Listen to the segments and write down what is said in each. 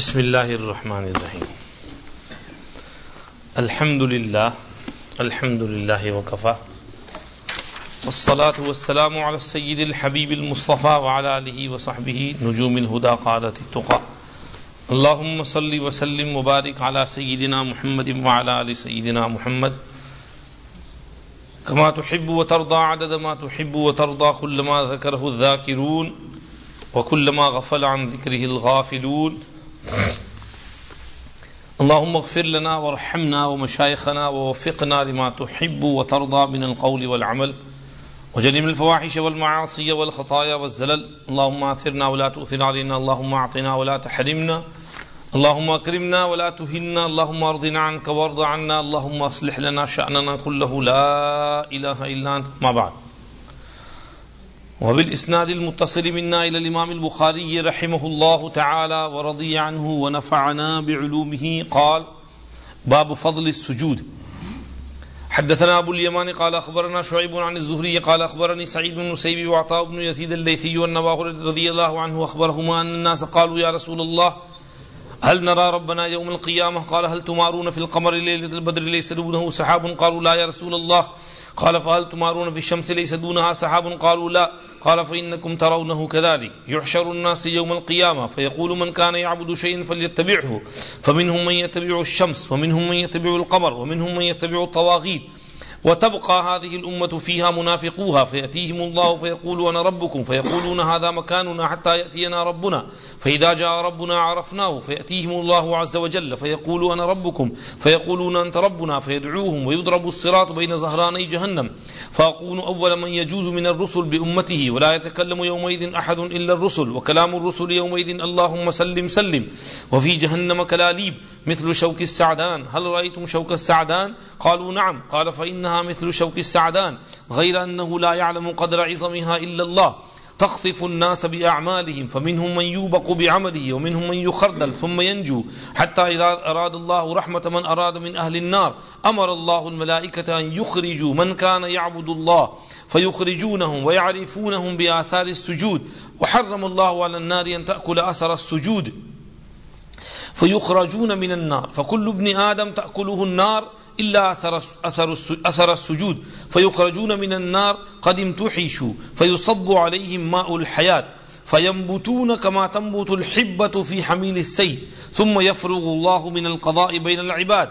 بسم الله الرحمن الرحيم الحمد لله الحمد لله وكفى والصلاة والسلام على السيد الحبيب المصطفى وعلى آله وصحبه نجوم الهدى قادة التقى اللهم صل وسلم وبارك على سيدنا محمد وعلى آل سيدنا محمد۔ كما تحب وترضى عدد ما تحب وترضى كل ما ذكره الذاكرون وكل ما غفل عن ذكره الغافلون۔ اللهم اغفر لنا وارحمنا ومشايخنا ووفقنا لما تحب وترضى من القول والعمل. وجنب الفواحش والمعاصي والخطايا والزلل. اللهم آثرنا ولا تؤثر علينا. اللهم أعطنا ولا تحرمنا. اللهم أكرمنا ولا تهنا. اللهم أرضنا عنك وارض عنا. اللهم أصلح لنا شأننا كله. لا إله إلا أنت. ما بعد. وبالإسناد المتصل منا إلى الإمام البخاري رحمه الله تعالى ورضي عنه ونفعنا بعلومه قال، باب فضل السجود. حدثنا أبو اليمان قال أخبرنا شعيب عن الزهري قال أخبرني سعيد بن نسيب وعطاء بن يزيد الليثي والنباه رضي الله عنه أخبرهما أن الناس قالوا، يا رسول الله، هل نرى ربنا يوم القيامة؟ قال، هل تمارون في القمر ليلة البدر ليس دونه سحاب؟ قالوا، لا، يا رسول الله قال فهل تمارون في الشمس ليس دونها سحاب قالوا لا. قال فإنكم ترونه كذلك. يحشر الناس يوم القيامة. فيقول من كان يعبد شيئا فليتبعه. فمنهم من يتبع الشمس، ومنهم من يتبع القمر، ومنهم من يتبع الطواغيت. وتبقى هذه الأمة فيها منافقوها، فيأتيهم الله فيقول أنا ربكم، فيقولون هذا مكاننا حتى يأتينا ربنا. فإذا جاء ربنا عرفناه، فيأتيهم الله عز وجل فيقول أنا ربكم، فيقولون أنت ربنا، فيدعوهم، ويضرب الصراط بين ظهراني جهنم. فأقول أول من يجوز من الرسل بأمته، ولا يتكلم يومئذ أحد إلا الرسل، وكلام الرسل يومئذ اللهم سلم سلم. وفي جهنم كلاليب مثل شوك السعدان. هل رأيتم شوك السعدان؟ قالوا نعم. قال فإنها مثل شوك السعدان. غير أنه لا يعلم قدر عظمها إلا الله. تخطف الناس بأعمالهم، فمنهم من يوبق بعمله، ومنهم من يخردل، ثم ينجو. حتى إذا أراد الله رحمة من أراد من أهل النار، أمر الله الملائكة أن يخرجوا من كان يعبد الله، فيخرجونهم ويعرفونهم بآثار السجود. وحرم الله على النار أن تأكل أثر السجود. فيخرجون من النار فكل ابن آدم تأكله النار إلا أثر, أثر, السجود. فيخرجون من النار قد امتحشوا فيصب عليهم ماء الحياة فينبتون كما تنبت الحبة في حميل السيل ثم يفرغ الله من القضاء بين العباد.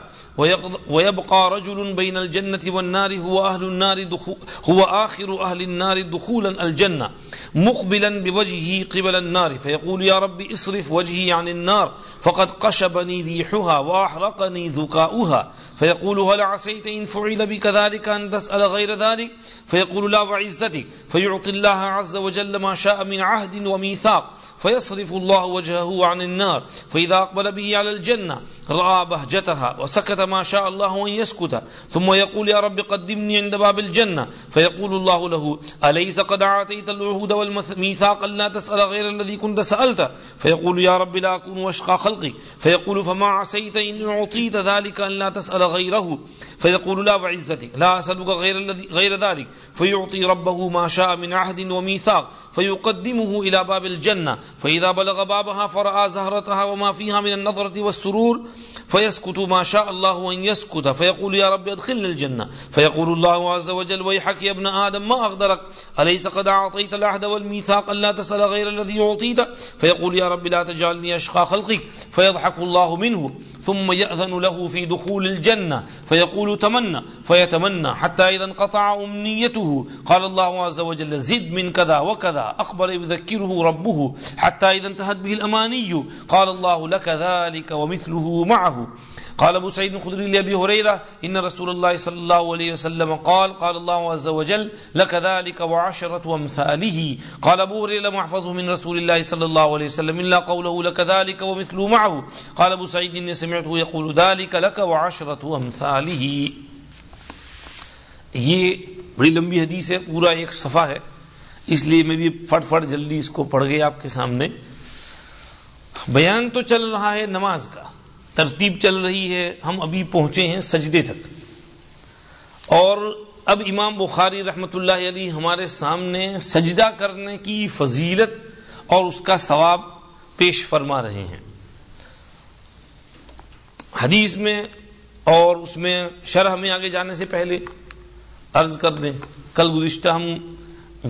ويبقى رجل بين الجنة والنار، هو أهل النار دخول هو آخر أهل النار دخولا الجنة، مقبلا بوجهه قبل النار. فيقول يا رب اصرف وجهي عن النار، فقد قشبني ريحها وأحرقني ذكاؤها. فيقول هل عسيت إن فعل بك ذلك، أن تسأل غير ذلك؟ فيقول لا وعزتك فيعطي الله عز وجل ما شاء من عهد وميثاق. فيصرف الله وجهه عن النار فإذا أقبل به على الجنة رأى بهجتها وسكت ما شاء الله أن يسكت ثم يقول يا رب قدمني عند باب الجنة فيقول الله له أليس قد عاتيت العهود والميثاق لا تسأل غير الذي كنت سألت فيقول يا رب لا أكون واشقى خلقي فيقول فما عسيت إن أعطيت ذلك أن لا تسأل غيره فيقول لا وعزتك لا أسألك غير, الذي غير ذلك فيعطي ربه ما شاء من عهد وميثاق فيقدمه إلى باب الجنة فإذا بلغ بابها فرأى زهرتها وما فيها من النظرة والسرور، فيسكت ما شاء الله أن يسكت، فيقول يا رب ادخلنا الجنة فيقول الله عز وجل، ويحك يا ابن آدم، ما أغدرك؟ أليس قد أعطيت العهد والميثاق أن لا تسأل غير الذي أعطيت؟ فيقول يا رب لا تجعلني أشقى خلقك. فيضحك الله منه. ثم يأذن له في دخول الجنة، فيقول تمنى، فيتمنى حتى إذا انقطع أمنيته. قال الله عز وجل، زد من كذا وكذا أقبل يذكره ربه حتى إذا انتهت به الأماني. قال الله لك ذلك ومثله معه. قال ابو سعيد الخدري لابي هريره ان رسول الله صلى الله عليه وسلم قال قال الله عز وجل لك ذلك وعشره امثاله قال ابو هريره لم احفظه من رسول الله صلى الله عليه وسلم الا قوله لك ذلك ومثله معه. قال ابو سعيد اني سمعته يقول ذلك لك وعشره امثاله یہ بڑی لمبی حدیث ہے، پورا ایک صفحہ ہے۔ اس لیے میں بھی فٹ فٹ جلدی اس کو پڑھ گیا آپ کے سامنے۔ بیان تو چل رہا ہے نماز کا۔ ترتیب چل رہی ہے، ہم ابھی پہنچے ہیں سجدے تک۔ اور اب امام بخاری رحمت اللہ علی ہمارے سامنے سجدہ کرنے کی فضیلت اور اس کا ثواب پیش فرما رہے ہیں۔ حدیث میں اور اس میں شرح میں آگے جانے سے پہلے عرض کر دیں، کل گزشتہ ہم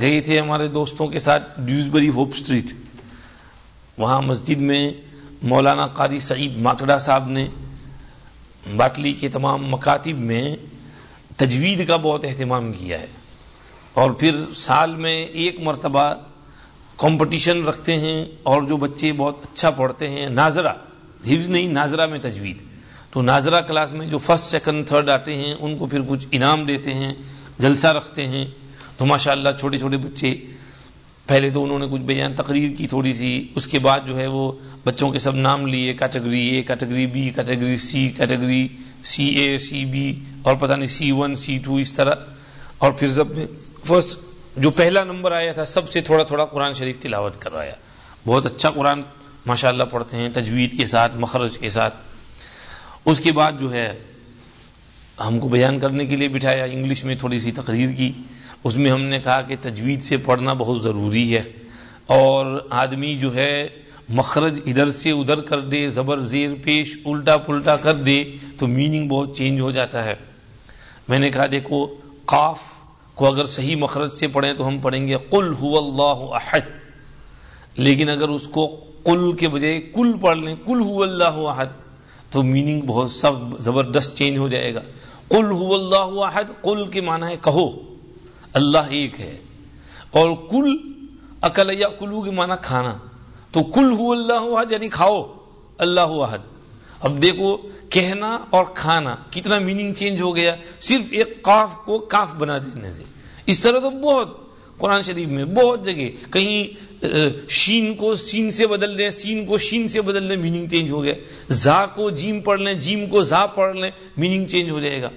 گئے تھے ہمارے دوستوں کے ساتھ ڈیوزبری ہوپ اسٹریٹ وہاں مسجد میں مولانا قادی سعید ماکڑا صاحب نے باٹلی کے تمام مکاتب میں تجوید کا بہت اہتمام کیا ہے۔ اور پھر سال میں ایک مرتبہ کمپٹیشن رکھتے ہیں اور جو بچے بہت اچھا پڑھتے ہیں، ناظرہ، حفظ نہیں، ناظرہ میں تجوید۔ تو ناظرہ کلاس میں جو فرسٹ، سیکنڈ، تھرڈ آتے ہیں، ان کو پھر کچھ انعام دیتے ہیں، جلسہ رکھتے ہیں۔ تو ماشاء اللہ چھوٹے چھوٹے بچے پہلے تو انہوں نے کچھ بیان تقریر کی تھوڑی سی، اس کے بعد جو ہے وہ بچوں کے سب نام لیے، category A category B category C category C A C B اور پتہ نہیں سی ون سی ٹو اس طرح۔ اور پھر جب فرسٹ جو پہلا نمبر آیا تھا، سب سے تھوڑا تھوڑا قرآن شریف تلاوت کروایا۔ بہت اچھا قرآن ماشاء اللہ پڑھتے ہیں، تجوید کے ساتھ، مخرج کے ساتھ۔ اس کے بعد جو ہے ہم کو بیان کرنے کے لیے بٹھایا، انگلش میں تھوڑی سی تقریر کی۔ اس میں ہم نے کہا کہ تجوید سے پڑھنا بہت ضروری ہے۔ اور آدمی جو ہے، مخرج ادھر سے ادھر کر دے، زبر زیر پیش الٹا پلٹا کر دے، تو میننگ بہت چینج ہو جاتا ہے۔ میں نے کہا، دیکھو، قاف کو اگر صحیح مخرج سے پڑھیں تو ہم پڑھیں گے قل هو اللہ احد۔ لیکن اگر اس کو قل کے بجائے کل پڑھ لیں کل هو اللہ احد، تو میننگ بہت سب زبردست چینج ہو جائے گا۔ قل هو اللہ احد قل کے معنی ہے کہو، اللہ ایک ہے۔ اور کل، اکل یا کلو کے معنی کھانا۔ تو کل ہو اللہ احد یعنی کھاؤ، اللہ احد اب دیکھو، کہنا اور کھانا کتنا میننگ چینج ہو گیا۔ صرف ایک قاف کو کاف بنا دینے سے۔ اس طرح تو بہت، قرآن شریف میں بہت جگہ کہیں شین کو سین سے بدل لیں سین کو شین سے بدل لیں میننگ چینج ہو گیا۔ زا کو جیم پڑھ لیں، جیم کو زا پڑھ لیں میننگ چینج ہو جائے گا۔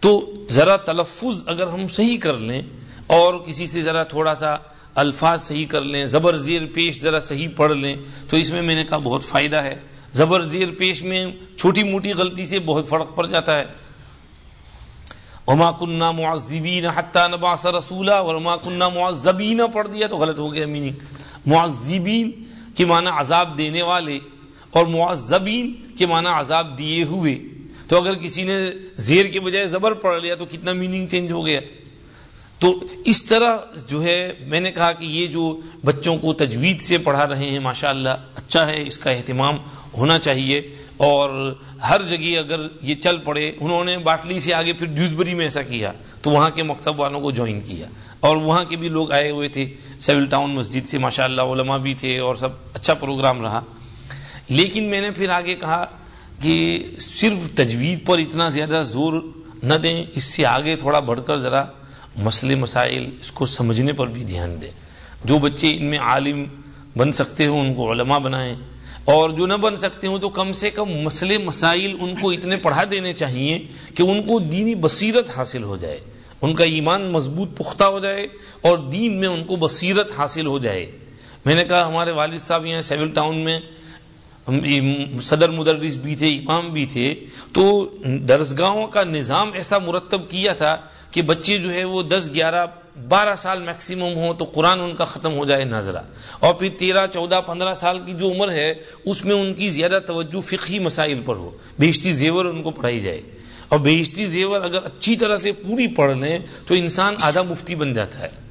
تو ذرا تلفظ اگر ہم صحیح کر لیں اور کسی سے ذرا تھوڑا سا الفاظ صحیح کر لیں، زبر زیر پیش ذرا صحیح پڑھ لیں، تو اس میں میں نے کہا بہت فائدہ ہے۔ زبر زیر پیش میں چھوٹی موٹی غلطی سے بہت فرق پڑ جاتا ہے۔ وما کنہ معذبین حتیٰ نباس رسولہ اور وما کنہ معذبین پڑھ دیا تو غلط ہو گیا میننگ. معذبین کے معنی عذاب دینے والے اور معذبین کے معنی عذاب دیے ہوئے. تو اگر کسی نے زیر کے بجائے زبر پڑھ لیا تو کتنا میننگ چینج ہو گیا. تو اس طرح جو ہے میں نے کہا کہ یہ جو بچوں کو تجوید سے پڑھا رہے ہیں ماشاء اللہ اچھا ہے، اس کا اہتمام ہونا چاہیے. اور ہر جگہ اگر یہ چل پڑے، انہوں نے باٹلی سے آگے پھر ڈیوزبری میں ایسا کیا، تو وہاں کے مکتب والوں کو جوائن کیا۔ اور وہاں کے بھی لوگ آئے ہوئے تھے، سیول ٹاؤن مسجد سے ماشاء اللہ علماء بھی تھے اور سب اچھا پروگرام رہا۔ لیکن میں نے پھر آگے کہا کہ صرف تجوید پر اتنا زیادہ زور نہ دیں، اس سے آگے تھوڑا بڑھ کر ذرا مسئلے، مسائل اس کو سمجھنے پر بھی دھیان دیں۔ جو بچے ان میں عالم بن سکتے ہوں، ان کو علماء بنائیں۔ اور جو نہ بن سکتے ہوں تو کم سے کم مسئلے مسائل ان کو اتنے پڑھا دینے چاہیے کہ ان کو دینی بصیرت حاصل ہو جائے، ان کا ایمان مضبوط پختہ ہو جائے اور دین میں ان کو بصیرت حاصل ہو جائے۔ میں نے کہا ہمارے والد صاحب یہاں سیول ٹاؤن میں صدر مدرس بھی تھے، امام بھی تھے، تو درسگاہوں کا نظام ایسا مرتب کیا تھا کہ بچے جو ہے وہ دس گیارہ بارہ سال میکسیمم ہو تو قرآن ان کا ختم ہو جائے نظرہ اور پھر تیرہ، چودہ، پندرہ سال کی جو عمر ہے، اس میں ان کی زیادہ توجہ فقہی مسائل پر ہو۔ بیشتی زیور ان کو پڑھائی جائے۔ اور بیشتی زیور اگر اچھی طرح سے پوری پڑھ لیں تو انسان آدھا مفتی بن جاتا ہے۔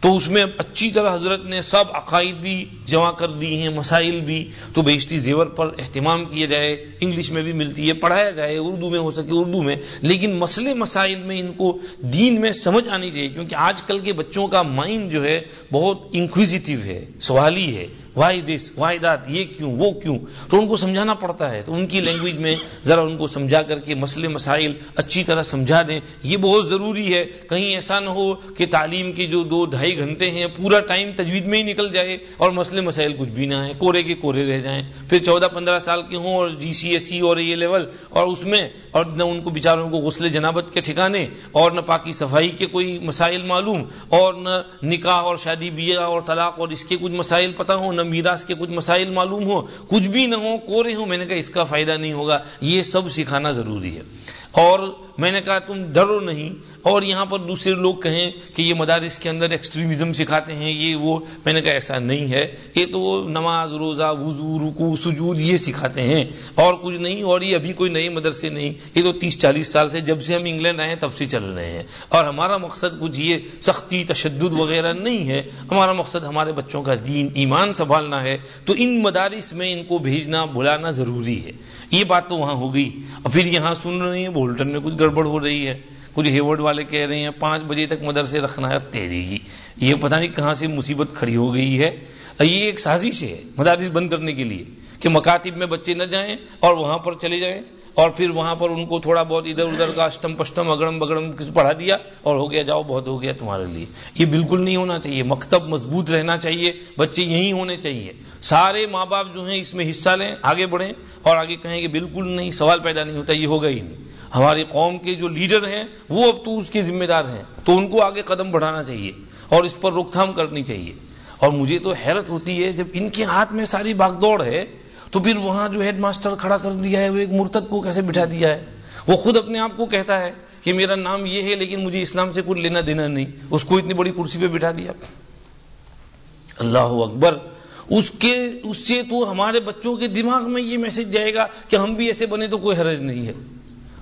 تو اس میں اچھی طرح حضرت نے سب عقائد بھی جمع کر دی ہیں، مسائل بھی۔ تو بیشتی زیور پر اہتمام کیا جائے، انگلش میں بھی ملتی ہے، پڑھایا جائے، اردو میں ہو سکے اردو میں، لیکن مسئلے مسائل میں ان کو دین میں سمجھ آنی چاہیے، کیونکہ آج کل کے بچوں کا مائنڈ جو ہے بہت انکویزیٹو ہے، سوالی ہے۔ وائی دس وائی دات یہ کیوں? وہ کیوں? تو ان کو سمجھانا پڑتا ہے۔ تو ان کی لینگویج میں ذرا ان کو سمجھا کر کے مسئلے، مسائل اچھی طرح سمجھا دیں۔ یہ بہت ضروری ہے۔ کہیں ایسا نہ ہو کہ تعلیم کے جو دو ڈھائی گھنٹے ہیں، پورا ٹائم تجوید میں ہی نکل جائے اور مسئلے، مسائل کچھ بھی نہ ہے کورے کے کورے رہ جائیں۔ پھر چودہ، پندرہ سال کے ہوں اور جی سی، ایس، سی اور یہ لیول اور اس میں اور نہ ان کو بیچاروں کو غسل جنابت کے ٹھکانے اور نہ پاکی صفائی کے کوئی مسائل معلوم اور نہ نکاح اور شادی، بیاہ اور طلاق اور اس کے کچھ مسائل پتہ ہوں، نہ میراث کے کچھ مسائل معلوم ہو کچھ بھی نہ ہو کورے ہوں، میں نے کہا اس کا فائدہ نہیں ہوگا، یہ سب سکھانا ضروری ہے۔ اور میں نے کہا تم ڈرو نہیں۔ اور یہاں پر دوسرے لوگ کہیں کہ یہ مدارس کے اندر ایکسٹریمزم سکھاتے ہیں، یہ وہ۔ میں نے کہا ایسا نہیں ہے۔ یہ تو وہ نماز، روزہ، وضو رکو سجود، یہ سکھاتے ہیں۔ اور کچھ نہیں، اور یہ ابھی کوئی نئے مدرسے نہیں۔ یہ تو تیس، چالیس سال سے جب سے ہم انگلینڈ آئے ہیں، تب سے چل رہے ہیں۔ اور ہمارا مقصد کچھ یہ سختی، تشدد وغیرہ نہیں ہے۔ ہمارا مقصد ہمارے بچوں کا دین، ایمان سنبھالنا ہے۔ تو ان مدارس میں ان کو بھیجنا، بلانا ضروری ہے۔ یہ بات تو وہاں ہو گئی۔ اور پھر یہاں سن رہے ہیں، بولٹن میں کچھ گڑبڑ ہو رہی ہے۔ کچھ ہیورڈ والے کہہ رہے ہیں، پانچ بجے تک مدرسے رکھنا ہے تیری ہی۔ یہ پتہ نہیں کہاں سے مصیبت کھڑی ہو گئی ہے۔ یہ ایک سازش ہے مدارس بند کرنے کے لیے کہ مکاتب میں بچے نہ جائیں اور وہاں پر چلے جائیں اور پھر وہاں پر ان کو تھوڑا بہت ادھر ادھر کا اشٹم پشٹم اگڑم بگڑم کچھ پڑھا دیا اور ہو گیا، جاؤ بہت ہو گیا تمہارے لیے۔ یہ بالکل نہیں ہونا چاہیے۔ مکتب مضبوط رہنا چاہیے۔ بچے یہی ہونے چاہیے۔ سارے ماں باپ جو ہیں اس میں حصہ لیں، آگے بڑھیں اور آگے کہیں کہ بالکل نہیں، سوال پیدا نہیں ہوتا، یہ ہوگا ہی نہیں۔ ہماری قوم کے جو لیڈر ہیں، وہ اب تو اس کے ذمہ دار ہیں۔ تو ان کو آگے قدم بڑھانا چاہیے اور اس پر روک تھام کرنی چاہیے۔ اور مجھے تو حیرت ہوتی ہے، جب ان کے ہاتھ میں ساری باغ دوڑ ہے، تو پھر وہاں جو ہیڈ ماسٹر کھڑا کر دیا ہے، وہ ایک مرتد کو کیسے بٹھا دیا ہے؟ وہ خود اپنے آپ کو کہتا ہے کہ میرا نام یہ ہے، لیکن مجھے اسلام سے کچھ لینا دینا نہیں۔ اس کو اتنی بڑی کرسی پہ بٹھا دیا۔ اللہ اکبر۔ اس کے، اس سے تو ہمارے بچوں کے دماغ میں یہ میسج جائے گا کہ ہم بھی ایسے بنے تو کوئی حرج نہیں ہے۔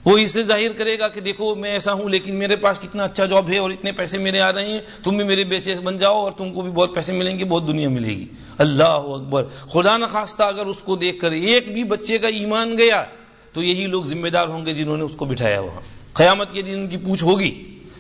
وہ اسے ظاہر کرے گا کہ دیکھو میں ایسا ہوں، لیکن میرے پاس کتنا اچھا جاب ہے اور اتنے پیسے میرے آ رہے ہیں، تم بھی میرے بیچے بن جاؤ اور تم کو بھی بہت پیسے ملیں گے، بہت دنیا ملے گی۔ اللہ اکبر۔ خدا نخواستہ اگر اس کو دیکھ کر ایک بھی بچے کا ایمان گیا، تو یہی لوگ ذمہ دار ہوں گے جنہوں نے اس کو بٹھایا وہاں۔ قیامت کے دن ان کی پوچھ ہوگی،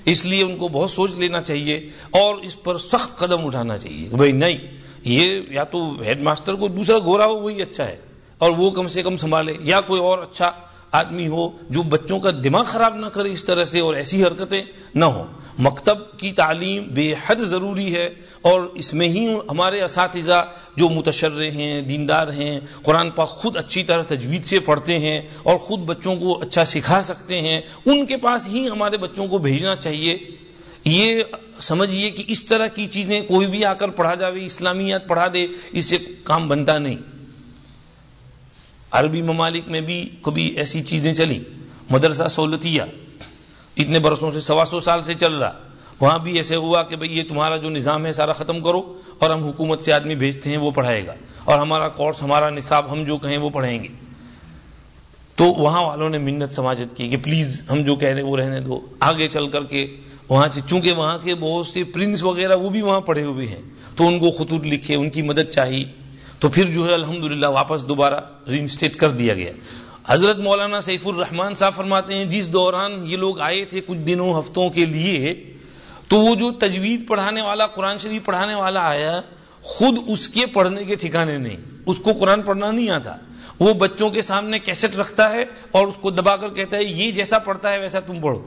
اس لیے ان کو بہت سوچ لینا چاہیے اور اس پر سخت قدم اٹھانا چاہیے بھائی نہیں، یہ یا تو ہیڈ ماسٹر کو دوسرا گورا ہو، وہی اچھا ہے اور وہ کم سے کم سنبھالے، یا کوئی اور اچھا آدمی ہو جو بچوں کا دماغ خراب نہ کرے اس طرح سے اور ایسی حرکتیں نہ ہوں۔ مکتب کی تعلیم بے حد ضروری ہے اور اس میں ہی ہمارے اساتذہ جو متشرے ہیں، دیندار ہیں، قرآن پاک خود اچھی طرح تجوید سے پڑھتے ہیں اور خود بچوں کو اچھا سکھا سکتے ہیں، ان کے پاس ہی ہمارے بچوں کو بھیجنا چاہیے۔ یہ سمجھیے کہ اس طرح کی چیزیں کوئی بھی آ کر پڑھا جاوے، اسلامیات پڑھا دے، اس سے کام بنتا نہیں۔ عربی ممالک میں بھی کبھی ایسی چیزیں چلی مدرسہ سہولتیہ، اتنے برسوں سے سوا سو سال سے چل رہا۔ وہاں بھی ایسے ہوا کہ بھئی یہ تمہارا جو نظام ہے سارا ختم کرو اور ہم حکومت سے آدمی بھیجتے ہیں وہ پڑھائے گا۔ اور ہمارا کورس، ہمارا نصاب، ہم جو کہیں وہ پڑھیں گے۔ تو وہاں والوں نے منت سماجت کی کہ پلیز ہم جو کہہ رہے وہ رہنے دو۔ آگے چل کر کے وہاں سے، چونکہ وہاں کے بہت سے پرنس وغیرہ وہ بھی وہاں پڑھے ہوئے ہیں۔ تو ان کو خطوط لکھے، ان کی مدد چاہیے تو پھر جو ہے الحمد واپس دوبارہ ری انسٹیٹ کر دیا گیا۔ حضرت مولانا سیف الرحمان صاحب فرماتے ہیں، جس دوران یہ لوگ آئے تھے کچھ دنوں، ہفتوں کے لیے، تو وہ جو تجوید پڑھانے والا، قرآن شریف پڑھانے والا آیا، خود اس کے پڑھنے کے ٹھکانے نہیں۔ اس کو قرآن پڑھنا نہیں آتا۔ وہ بچوں کے سامنے کیسٹ رکھتا ہے اور اس کو دبا کر کہتا ہے، یہ جیسا پڑھتا ہے ویسا تم پڑھو۔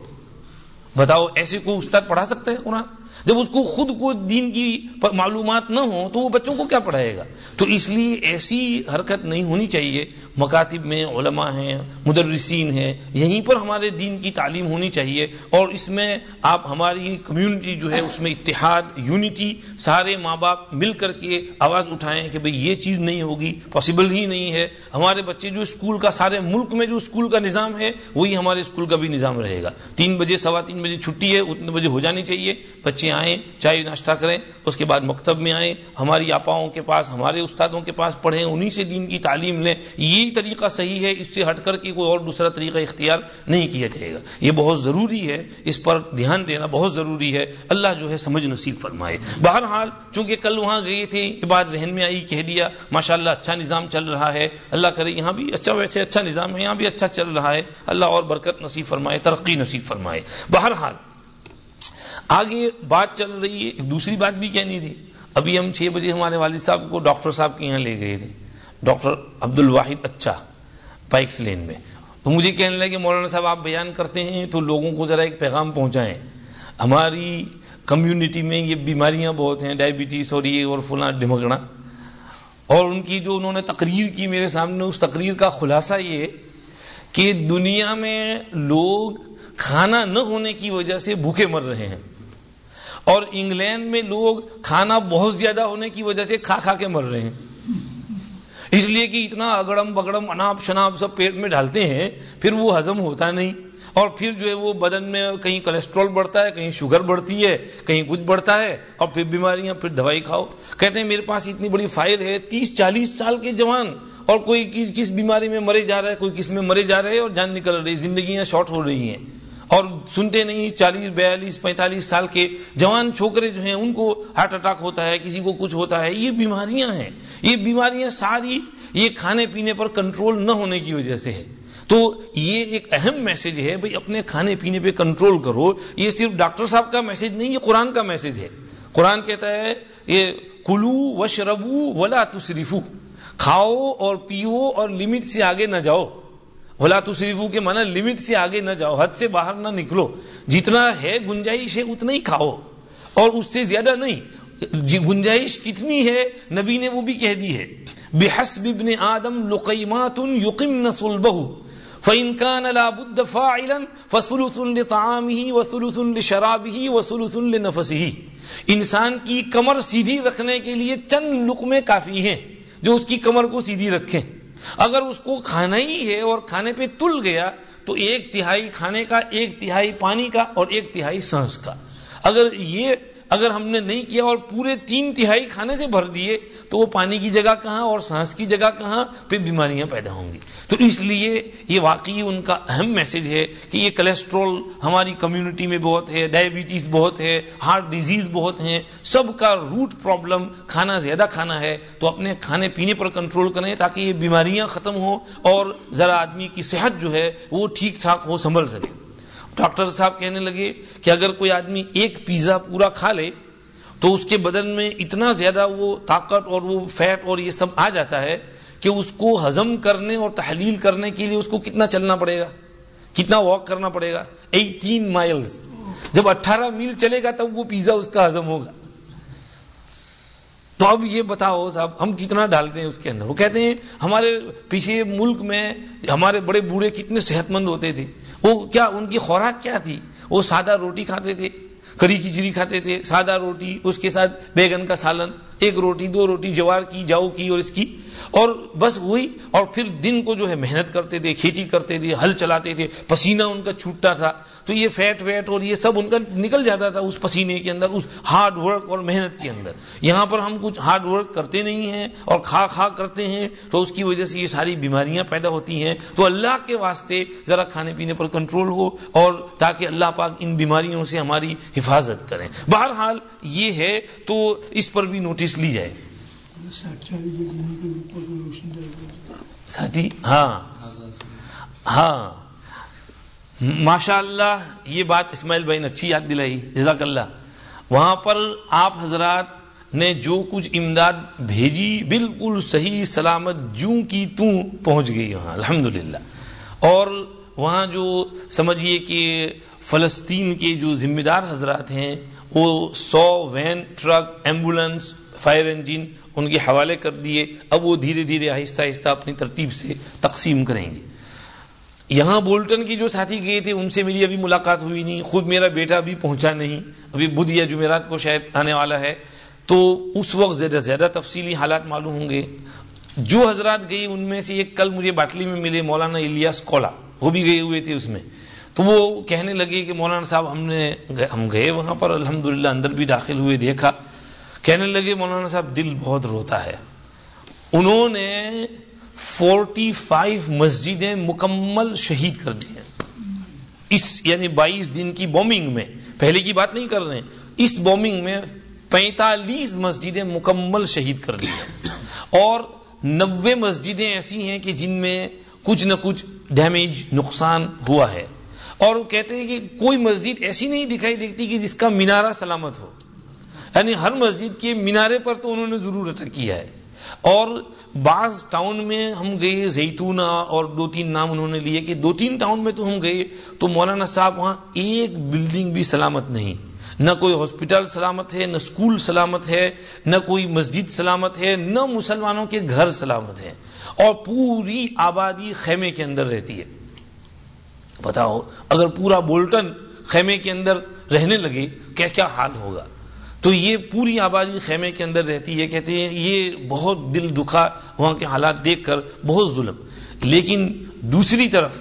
بتاؤ، ایسے کو استاد پڑھا سکتے ہیں قرآن؟ جب اس کو خود کو دین کی معلومات نہ ہو تو وہ بچوں کو کیا پڑھائے گا؟ تو اس لیے ایسی حرکت نہیں ہونی چاہیے مکاتب میں علماء ہیں، مدرسین ہیں، یہیں پر ہمارے دین کی تعلیم ہونی چاہیے۔ اور اس میں آپ ہماری کمیونٹی جو ہے، اس میں اتحاد یونٹی سارے ماں باپ مل کر کے آواز اٹھائیں کہ بھئی یہ چیز نہیں ہوگی پاسبل ہی نہیں ہے۔ ہمارے بچے جو اسکول کا، سارے ملک میں جو اسکول کا نظام ہے، وہی ہمارے اسکول کا بھی نظام رہے گا۔ تین بجے، سوا تین بجے چھٹی ہے، اتنے بجے ہو جانی چاہیے۔ بچے آئیں، چائے ناشتہ کریں، اس کے بعد مکتب میں آئیں۔ ہماری آپاؤں کے پاس، ہمارے استادوں کے پاس پڑھیں، انہی سے دین کی تعلیم لیں۔ یہ یہی طریقہ صحیح ہے، اس سے ہٹ کر کے کوئی اور دوسرا طریقہ اختیار نہیں کیا جائے گا۔ یہ بہت ضروری ہے، اس پر دھیان دینا بہت ضروری ہے۔ اللہ جو ہے سمجھ نصیب فرمائے۔ بہرحال، چونکہ کل وہاں گئے تھے، یہ بات ذہن میں آئی، کہہ دیا ماشاء اللہ اچھا نظام چل رہا ہے۔ اللہ کرے، یہاں بھی اچھا ویسے اچھا نظام ہے، یہاں بھی اچھا چل رہا ہے۔ اللہ اور برکت نصیب فرمائے، ترقی نصیب فرمائے۔ بہرحال، آگے بات چل رہی ہے دوسری بات بھی کہنی تھی۔ ابھی ہم چھ بجے ہمارے والد صاحب کو ڈاکٹر صاحب کے یہاں لے گئے تھے۔ ڈاکٹر عبد الواحد اچھا پائکس لین میں۔ تو مجھے کہنے لگے، مولانا صاحب، آپ بیان کرتے ہیں تو لوگوں کو ذرا ایک پیغام پہنچائیں۔ ہماری کمیونٹی میں یہ بیماریاں بہت ہیں ڈائبٹیز اور یہ اور فلاں ڈمگنا اور ان کی جو انہوں نے تقریر کی میرے سامنے، اس تقریر کا خلاصہ یہ کہ دنیا میں لوگ کھانا نہ ہونے کی وجہ سے بھوکے مر رہے ہیں۔ اور انگلینڈ میں لوگ کھانا بہت زیادہ ہونے کی وجہ سے کھا کھا کے مر رہے ہیں۔ اس لیے کہ اتنا اگڑم بگڑم اناپ شناب سب پیٹ میں ڈالتے ہیں، پھر وہ ہزم ہوتا نہیں۔ اور پھر جو ہے وہ بدن میں کہیں کولیسٹرول بڑھتا ہے، کہیں شوگر بڑھتی ہے، کہیں کچھ بڑھتا ہے، اور پھر بیماریاں، پھر دوائی کھاؤ۔ کہتے ہیں میرے پاس اتنی بڑی فائل ہے، تیس چالیس سال کے جوان، اور کوئی کس بیماری میں مرے جا رہا ہے، کوئی کس میں مرے جا رہے اور جان نکل رہی زندگیاں شارٹ ہو رہی ہیں۔ اور سنتے نہیں، چالیس، بیالیس، پینتالیس سال کے جوان چھوکرے جو ہیں، ان کو ہارٹ اٹیک ہوتا ہے، کسی کو کچھ ہوتا ہے، یہ بیماریاں ہیں۔ یہ بیماریاں ساری یہ کھانے پینے پر کنٹرول نہ ہونے کی وجہ سے ہے۔ تو یہ ایک اہم میسج ہے، بھائی اپنے کھانے پینے پہ کنٹرول کرو۔ یہ صرف ڈاکٹر صاحب کا میسج نہیں، یہ قرآن کا میسج ہے۔ قرآن کہتا ہے، یہ کلو و شربو ولا تصریفو کھاؤ اور پیو اور لمٹ سے آگے نہ جاؤ۔ ولا تصریفو کے مانا لمٹ سے آگے نہ جاؤ، حد سے باہر نہ نکلو۔ جتنا ہے گنجائش ہے، اتنا ہی کھاؤ۔ اور اس سے زیادہ نہیں جی گنجائش کتنی ہے؟ نبی نے وہ بھی کہہ دی ہے۔ بحسب ابن آدم لقیمات یقمن صلبہ فإن كان لا بد فاعلا فثلث لطعامه وثلث لشرابه وثلث لنفسه۔ انسان کی کمر سیدھی رکھنے کے لیے چند لقمے کافی ہیں جو اس کی کمر کو سیدھی رکھیں۔ اگر اس کو کھانا ہی ہے اور کھانے پہ تل گیا تو ایک تہائی کھانے کا، ایک تہائی پانی کا اور ایک تہائی سانس کا۔ اگر یہ اگر ہم نے نہیں کیا اور پورے تین تہائی کھانے سے بھر دیے، تو وہ پانی کی جگہ کہاں اور سانس کی جگہ کہاں پھر بیماریاں پیدا ہوں گی۔ تو اس لیے یہ واقعی ان کا اہم میسج ہے کہ یہ کلیسٹرول ہماری کمیونٹی میں بہت ہے ڈائبٹیز بہت ہے ہارٹ ڈیزیز بہت ہیں، سب کا روٹ پرابلم کھانا زیادہ کھانا ہے، تو اپنے کھانے پینے پر کنٹرول کریں تاکہ یہ بیماریاں ختم ہوں اور ذرا آدمی کی صحت جو ہے وہ ٹھیک ٹھاک ہو، سنبھل سکے۔ ڈاکٹر صاحب کہنے لگے کہ اگر کوئی آدمی ایک پیزا پورا کھا لے تو اس کے بدن میں اتنا زیادہ وہ طاقت اور وہ فیٹ اور یہ سب آ جاتا ہے کہ اس کو ہزم کرنے اور تحلیل کرنے کے لیے اس کو کتنا چلنا پڑے گا؟ کتنا واک کرنا پڑے گا؟ ایٹین مائلز جب اٹھارہ میل چلے گا تب وہ پیزا اس کا ہزم ہوگا۔ تو اب یہ بتاؤ صاحب، ہم کتنا ڈالتے ہیں اس کے اندر؟ وہ کہتے ہیں ہمارے پیچھے ملک میں ہمارے بڑے بوڑھے کتنے صحت مند ہوتے تھے۔ وہ کیا ان کی خوراک کیا تھی؟ وہ سادہ روٹی کھاتے تھے کڑی کھچڑی کھاتے تھے، سادہ روٹی، اس کے ساتھ بیگن کا سالن۔ ایک روٹی، دو روٹی جوار کی، جاؤ کی اور اس کی۔ اور بس وہی، اور پھر دن کو جو ہے محنت کرتے تھے، کھیتی کرتے تھے، ہل چلاتے تھے، پسینہ ان کا چھوٹتا تھا۔ تو یہ فیٹ، ویٹ اور یہ سب ان کا نکل جاتا تھا اس پسینے کے اندر، اس ہارڈ ورک اور محنت کے اندر۔ یہاں پر ہم کچھ ہارڈ ورک کرتے نہیں ہیں اور کھا کھا کرتے ہیں تو اس کی وجہ سے یہ ساری بیماریاں پیدا ہوتی ہیں۔ تو اللہ کے واسطے ذرا کھانے پینے پر کنٹرول ہو اور تاکہ اللہ پاک ان بیماریوں سے ہماری حفاظت کریں۔ بہرحال یہ ہے تو اس پر بھی نوٹس لی جائے۔ ساتھی ہاں۔ ہاں۔ ماشاء اللہ یہ بات اسماعیل بھائی نے اچھی یاد دلائی۔ جزاک اللہ وہاں پر آپ حضرات نے جو کچھ امداد بھیجی، بالکل صحیح سلامت جوں کی توں پہنچ گئی وہاں۔ الحمد اور وہاں جو سمجھیے کہ فلسطین کے جو ذمہ دار حضرات ہیں وہ سو van, truck ambulance fire engine ان کے حوالے کر دیے۔ اب وہ دھیرے دھیرے آہستہ آہستہ اپنی ترتیب سے تقسیم کریں گے۔ یہاں بولٹن کی جو ساتھی گئے تھے، ان سے میری ابھی ملاقات ہوئی نہیں۔ خود میرا بیٹا بھی پہنچا نہیں۔ ابھی بدھ یا جمعرات کو شاید آنے والا ہے۔ تو اس وقت زیادہ زیادہ تفصیلی حالات معلوم ہوں گے۔ جو حضرات گئی ان میں سے ایک کل مجھے باٹلی میں ملے، مولانا الیاس کولا۔ وہ بھی گئے ہوئے تھے اس میں۔ تو وہ کہنے لگے کہ مولانا صاحب، ہم نے ہم گئے وہاں پر، الحمدللہ اندر بھی داخل ہوئے، دیکھا۔ کہنے لگے مولانا صاحب، دل بہت روتا ہے۔ انہوں نے فورٹی فائیو مسجدیں مکمل شہید کر دی ہیں۔ اس یعنی بائیس دن کی بومنگ میں، پہلے کی بات نہیں کر رہے ہیں۔ اس بومنگ میں پینتالیس مسجدیں مکمل شہید کر دی ہیں۔ اور نوے مسجدیں ایسی ہیں کہ جن میں کچھ نہ کچھ ڈیمیج نقصان ہوا ہے۔ اور وہ کہتے ہیں کہ کوئی مسجد ایسی نہیں دکھائی دیتی کہ جس کا مینارہ سلامت ہو۔ یعنی ہر مسجد کے مینارے پر تو انہوں نے ضرور اٹک کیا ہے۔ اور بعض ٹاؤن میں ہم گئے، زیتونہ اور دو تین نام انہوں نے لیے کہ دو تین ٹاؤن میں تو ہم گئے تو مولانا صاحب وہاں ایک بلڈنگ بھی سلامت نہیں۔ نہ کوئی ہاسپٹل سلامت ہے، نہ اسکول سلامت ہے، نہ کوئی مسجد سلامت ہے، نہ مسلمانوں کے گھر سلامت ہے اور پوری آبادی خیمے کے اندر رہتی ہے۔ بتاؤ اگر پورا بولٹن خیمے کے اندر رہنے لگے، کیا کیا حال ہوگا؟ تو یہ پوری آبادی خیمے کے اندر رہتی ہے، کہتے ہیں یہ بہت دل دکھا وہاں کے حالات دیکھ کر، بہت ظلم۔ لیکن دوسری طرف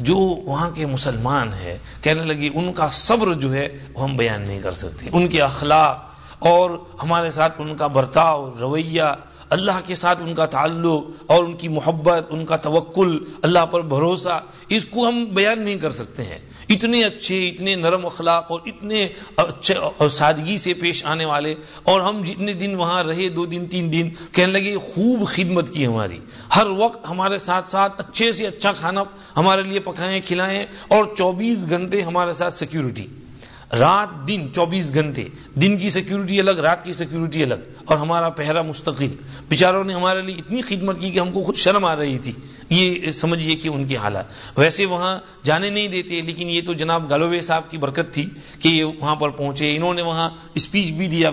جو وہاں کے مسلمان ہیں، کہنے لگے ان کا صبر جو ہے، وہ ہم بیان نہیں کر سکتے۔ ان کے اخلاق اور ہمارے ساتھ ان کا برتاؤ، رویہ اللہ کے ساتھ ان کا تعلق اور ان کی محبت، ان کا توکل، اللہ پر بھروسہ، اس کو ہم بیان نہیں کر سکتے ہیں۔ اتنے اچھے، اتنے نرم اخلاق اور اتنے اچھے اور سادگی سے پیش آنے والے اور ہم جتنے دن وہاں رہے، دو دن، تین دن، کہنے لگے خوب خدمت کی ہماری۔ ہر وقت ہمارے ساتھ ساتھ اچھے سے اچھا کھانا ہمارے لیے پکائیں، کھلائیں اور چوبیس گھنٹے ہمارے ساتھ سیکیورٹی رات دن چوبیس گھنٹے۔ دن کی سیکیورٹی الگ، رات کی سیکیورٹی الگ۔ اور ہمارا پہرا مستقل۔ بیچاروں نے ہمارے لیے اتنی خدمت کی کہ ہم کو خود شرم آ رہی تھی۔ یہ سمجھیے کہ ان کے حالات۔ ویسے وہاں جانے نہیں دیتے، لیکن یہ تو جناب گلوے صاحب کی برکت تھی کہ یہ وہاں پر پہنچے۔ انہوں نے وہاں اسپیچ بھی دیا۔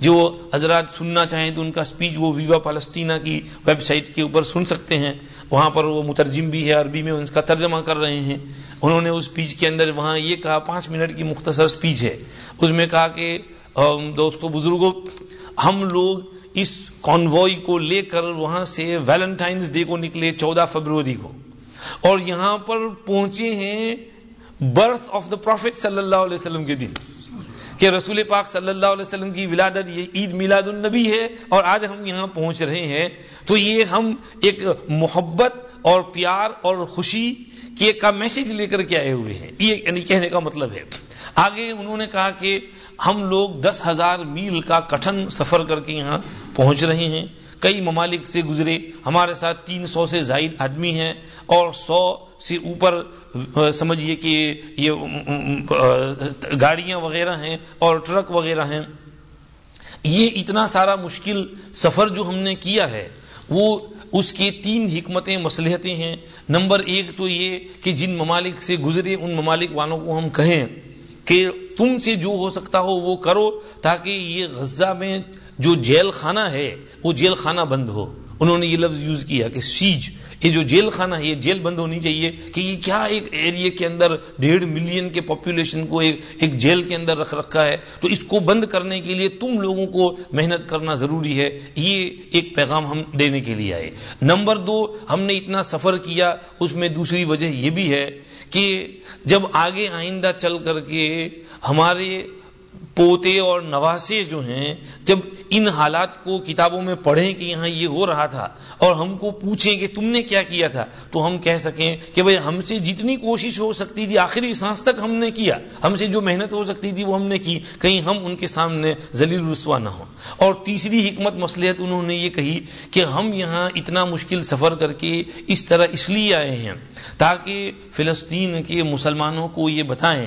جو حضرات سننا چاہیں تو ان کا اسپیچ وہ ویوا پالسٹینا کی ویب سائٹ کے اوپر سن سکتے ہیں۔ وہاں پر وہ مترجم بھی ہے، عربی میں ان کا ترجمہ کر رہے ہیں۔ انہوں نے اس اسپیچ کے اندر وہاں یہ کہا، پانچ منٹ کی مختصر اسپیچ ہے۔ اس میں کہا کہ دوستو بزرگوں ہم لوگ اس کانوئی کو لے کر وہاں سے ویلنٹائنز ڈے کو نکلے چودہ فبروری کو۔ اور یہاں پر پہنچے ہیں برتھ آف دا پروفیٹ صلی اللہ علیہ وسلم کے دن۔ کہ رسول پاک صلی اللہ علیہ وسلم کی ولادت، یہ عید میلاد النبی ہے اور آج ہم یہاں پہنچ رہے ہیں۔ تو یہ ہم ایک محبت اور پیار اور خوشی کے کا میسج لے کر کے آئے ہوئے ہیں؟ یہ یعنی کہنے کا مطلب ہے۔ آگے انہوں نے کہا کہ ہم لوگ دس ہزار میل کا کٹھن سفر کر کے یہاں پہنچ رہے ہیں۔ کئی ممالک سے گزرے۔ ہمارے ساتھ تین سو سے زائد آدمی ہیں اور سو سے اوپر، سمجھیے کہ یہ گاڑیاں وغیرہ ہیں اور ٹرک وغیرہ ہیں۔ یہ اتنا سارا مشکل سفر جو ہم نے کیا ہے، وہ اس کی تین حکمتیں، مصلحتیں ہیں۔ نمبر ایک تو یہ کہ جن ممالک سے گزرے، ان ممالک والوں کو ہم کہیں کہ تم سے جو ہو سکتا ہو وہ کرو تاکہ یہ غزہ میں جو جیل خانہ ہے، وہ جیل خانہ بند ہو۔ انہوں نے یہ لفظ یوز کیا کہ سیج۔ یہ جو جیل خانہ ہے، یہ جیل بند ہونی چاہیے کہ یہ کیا ایک ایریا کے اندر ڈیڑھ ملین کے پاپولیشن کو ایک ایک جیل کے اندر رکھ رکھا ہے۔ تو اس کو بند کرنے کے لیے تم لوگوں کو محنت کرنا ضروری ہے۔ یہ ایک پیغام ہم دینے کے لیے آئے۔ نمبر دو، ہم نے اتنا سفر کیا، اس میں دوسری وجہ یہ بھی ہے کہ جب آگے آئندہ چل کر کے ہمارے پوتے اور نواسے جو ہیں، جب ان حالات کو کتابوں میں پڑھیں کہ یہاں یہ ہو رہا تھا اور ہم کو پوچھیں کہ تم نے کیا کیا تھا، تو ہم کہہ سکیں کہ بھئی ہم سے جتنی کوشش ہو سکتی تھی، آخری سانس تک ہم نے کیا۔ ہم سے جو محنت ہو سکتی تھی، وہ ہم نے کی۔ کہیں ہم ان کے سامنے ذلیل رسوا نہ ہوں۔ اور تیسری حکمت مسلحت انہوں نے یہ کہی کہ ہم یہاں اتنا مشکل سفر کر کے اس طرح اس لیے آئے ہیں تاکہ فلسطین کے مسلمانوں کو یہ بتائیں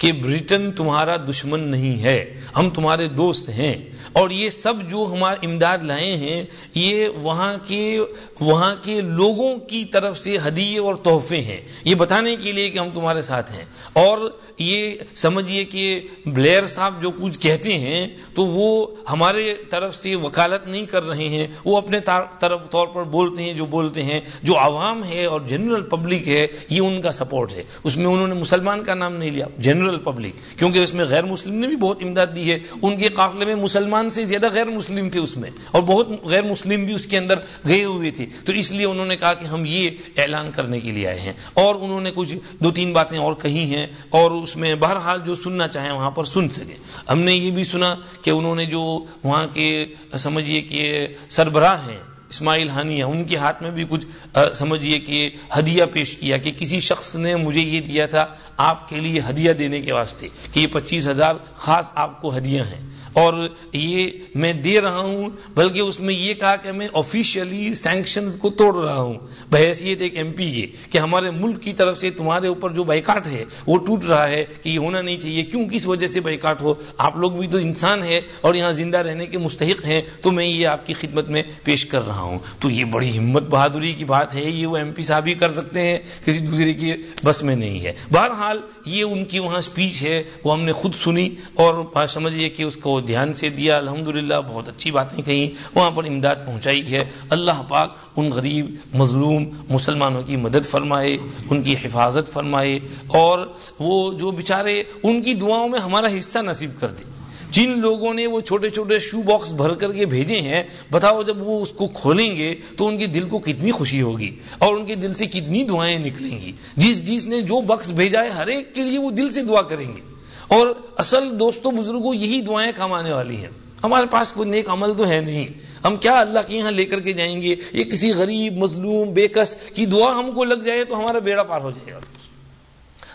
کہ برٹن تمہارا دشمن نہیں ہے ہم تمہارے دوست ہیں۔ اور یہ سب جو ہمارے امداد لائے ہیں، یہ وہاں کے وہاں کے لوگوں کی طرف سے ہدیے اور تحفے ہیں۔ یہ بتانے کے لیے کہ ہم تمہارے ساتھ ہیں۔ اور یہ سمجھیے کہ بلیئر صاحب جو کچھ کہتے ہیں، تو وہ ہمارے طرف سے وکالت نہیں کر رہے ہیں۔ وہ اپنے طرف طور پر بولتے ہیں جو بولتے ہیں۔ جو عوام ہے اور جنرل پبلک ہے، یہ ان کا سپورٹ ہے۔ اس میں انہوں نے مسلمان کا نام نہیں لیا، جنرل پبلک۔ کیونکہ اس میں غیر مسلم نے بھی بہت امداد دی ہے۔ ان کے قافلے میں مسلمان سے زیادہ غیر مسلم تھے اس میں اور بہت غیر مسلم بھی اس کے اندر گئے ہوئے تھے۔ تو اس لیے انہوں نے کہا کہ ہم یہ اعلان کرنے کے لیے آئے ہیں۔ اور انہوں نے کچھ دو تین باتیں اور کہی ہیں اور اس میں بہرحال جو سننا چاہیں وہاں پر سن سکے ہم نے یہ بھی سنا کہ انہوں نے جو وہاں کے سمجھیے کہ سربراہ ہیں، اسماعیل ہانی ان کے ہاتھ میں بھی کچھ سمجھیے کہ ہدیہ پیش کیا کہ کسی شخص نے مجھے یہ دیا تھا، آپ کے لیے ہدیہ دینے کے واسطے کہ یہ پچیس ہزار خاص آپ کو ہدیہ ہیں۔ اور یہ میں دے رہا ہوں، بلکہ اس میں یہ کہا کہ میں آفیشلی سینکشن کو توڑ رہا ہوں۔ بحیثیت ایک ایم پی کے کہ ہمارے ملک کی طرف سے تمہارے اوپر جو بائیکاٹ ہے، وہ ٹوٹ رہا ہے کہ یہ ہونا نہیں چاہیے۔ کیوں؟ کس وجہ سے بائیکاٹ ہو؟ آپ لوگ بھی تو انسان ہے اور یہاں زندہ رہنے کے مستحق ہیں، تو میں یہ آپ کی خدمت میں پیش کر رہا ہوں۔ تو یہ بڑی ہمت بہادری کی بات ہے، یہ وہ ایم پی صاحب ہی کر سکتے ہیں، کسی دوسرے کی بس میں نہیں ہے۔ بہرحال یہ ان کی وہاں اسپیچ ہے، وہ ہم نے خود سنی اور سمجھیے کہ اس کو دھیان سے دیا۔ الحمدللہ، بہت اچھی باتیں کہیں، وہاں پر امداد پہنچائی ہے۔ اللہ پاک ان غریب، مظلوم مسلمانوں کی مدد فرمائے، ان کی حفاظت فرمائے اور وہ جو بیچارے، ان کی دعاؤں میں ہمارا حصہ نصیب کر دے۔ جن لوگوں نے وہ چھوٹے چھوٹے شو باکس بھر کر کے بھیجے ہیں، بتاؤ جب وہ اس کو کھولیں گے تو ان کے دل کو کتنی خوشی ہوگی اور ان کے دل سے کتنی دعائیں نکلیں گی۔ جس جس نے جو بکس بھیجا ہے، ہر ایک کے لیے وہ دل سے دعا کریں گے۔ اور اصل دوستوں، بزرگوں، یہی دعائیں کمانے والی ہیں۔ ہمارے پاس کوئی نیک عمل تو ہے نہیں۔ ہم کیا اللہ کے یہاں لے کر کے جائیں گے؟ یہ کسی غریب، مظلوم بےکس کی دعا ہم کو لگ جائے تو ہمارا بیڑا پار ہو جائے گا۔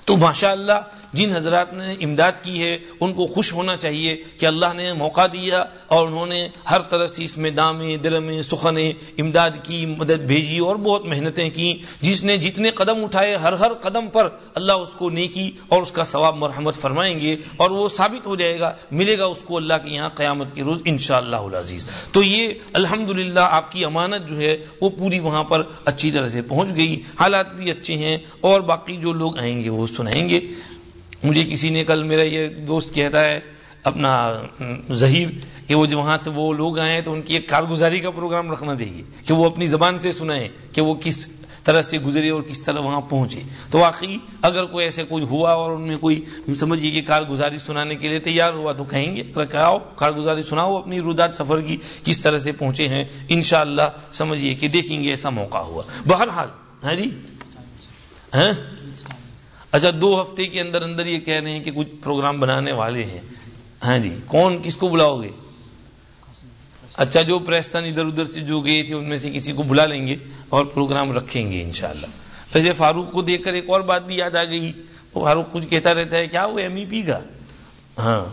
تو ماشاء اللہ جن حضرات نے امداد کی ہے، ان کو خوش ہونا چاہیے کہ اللہ نے موقع دیا اور انہوں نے ہر طرح سے اس میں دامے درمے سخنے امداد کی، مدد بھیجی اور بہت محنتیں کی۔ جس نے جتنے قدم اٹھائے، ہر ہر قدم پر اللہ اس کو نیکی اور اس کا ثواب مرحمت فرمائیں گے اور وہ ثابت ہو جائے گا، ملے گا اس کو اللہ کے یہاں قیامت کے روز ان شاء اللہ عزیز تو یہ الحمد آپ کی امانت جو ہے، وہ پوری وہاں پر اچھی طرح سے پہنچ گئی۔ حالات بھی اچھے ہیں اور باقی جو لوگ آئیں گے، وہ سنائیں گے۔ مجھے کسی نے کل میرا یہ دوست کہتا ہے، اپنا ظہیر، کہ وہ جو وہاں سے وہ لوگ آئے تو ان کی ایک کارگزاری کا پروگرام رکھنا چاہیے، کہ وہ اپنی زبان سے سنائیں کہ وہ کس طرح سے گزرے اور کس طرح وہاں پہنچے۔ تو واقعی اگر کوئی ایسے کوئی ہوا اور ان میں کوئی سمجھیے کہ کارگزاری سنانے کے لیے تیار ہوا تو کہیں گے کہاؤ کارگزاری سناؤ، اپنی رودات سفر کی کس طرح سے پہنچے ہیں، انشاءاللہ سمجھیے کہ دیکھیں گے ایسا موقع ہوا۔ بہرحال ہاں جی؟ ہاں؟ اچھا دو ہفتے کے اندر اندر یہ کہہ رہے ہیں کہ کچھ پروگرام بنانے والے ہیں۔ ہاں جی کون کس کو بلاؤ گے؟ اچھا جو پریستان ادھر ادھر سے جو گئے تھے، ان میں سے کسی کو بلا لیں گے اور پروگرام رکھیں گے انشاءاللہ۔ ویسے فاروق کو دیکھ کر ایک اور بات بھی یاد آ گئی۔ وہ فاروق کچھ کہتا رہتا ہے، کیا وہ ایم ای پی کا؟ ہاں۔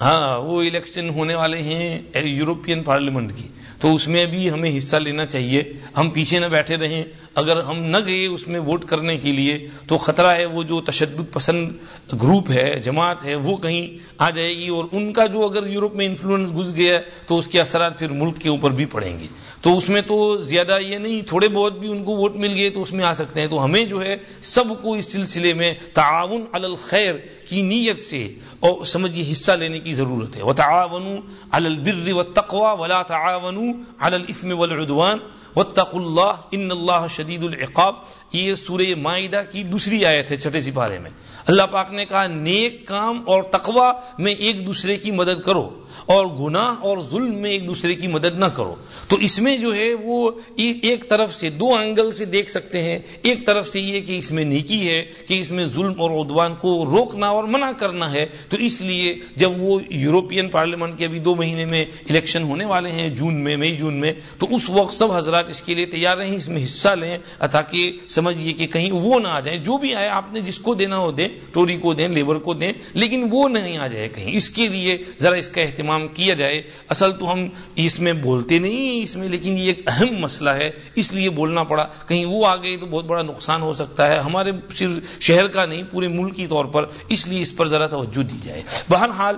ہاں وہ الیکشن ہونے والے ہیں یورپین پارلیمنٹ کی۔ تو اس میں بھی ہمیں حصہ لینا چاہیے۔ ہم پیچھے نہ بیٹھے رہیں۔ اگر ہم نہ گئے اس میں ووٹ کرنے کے لیے، تو خطرہ ہے وہ جو تشدد پسند گروپ ہے، جماعت ہے، وہ کہیں آ جائے گی اور ان کا جو اگر یورپ میں انفلوئنس گھس گیا تو اس کے اثرات پھر ملک کے اوپر بھی پڑیں گے۔ تو اس میں تو زیادہ یہ نہیں، تھوڑے بہت بھی ان کو ووٹ مل گئے تو اس میں آ سکتے ہیں۔ تو ہمیں جو ہے سب کو اس سلسلے میں تعاون الخیر کی نیت سے اور سمجھیے حصہ لینے کی ضرورت ہے۔ وہ تعاون البر و تقوا ولا تعاون الفم والعدوان۔ وطق اللہ، ان اللہ شدید العقاب۔ یہ سورہ معاہدہ کی دوسری آیت ہے چھٹے سپارے میں۔ اللہ پاک نے کہا، نیک کام اور تقوا میں ایک دوسرے کی مدد کرو۔ اور گناہ اور ظلم میں ایک دوسرے کی مدد نہ کرو۔ تو اس میں جو ہے وہ ایک طرف سے دو اینگل سے دیکھ سکتے ہیں۔ ایک طرف سے یہ کہ اس میں نیکی ہے کہ اس میں ظلم اور عدوان کو روکنا اور منع کرنا ہے۔ تو اس لیے جب وہ یورپین پارلیمنٹ کے ابھی دو مہینے میں الیکشن ہونے والے ہیں، جون میں، مئی، جون میں، تو اس وقت سب حضرات اس کے لیے تیار رہیں اس میں حصہ لیں۔ تاکہ سمجھیے کہ کہیں وہ نہ آ جائیں۔ جو بھی آئے، آپ نے جس کو دینا ہو دیں، ٹوری کو دیں، لیبر کو دیں، لیکن وہ نہیں آ جائے کہیں۔ اس کے لیے ذرا اس کا اہتمام اہتمام کیا جائے، اصل تو ہم اس میں بولتے نہیں اس میں، لیکن یہ ایک اہم مسئلہ ہے، اس لیے بولنا پڑا۔ کہیں وہ آ گئی تو بہت بڑا نقصان ہو سکتا ہے۔ ہمارے صرف شہر کا نہیں، پورے ملکی طور پر، اس لیے اس پر ذرا توجہ دی جائے۔ بہرحال،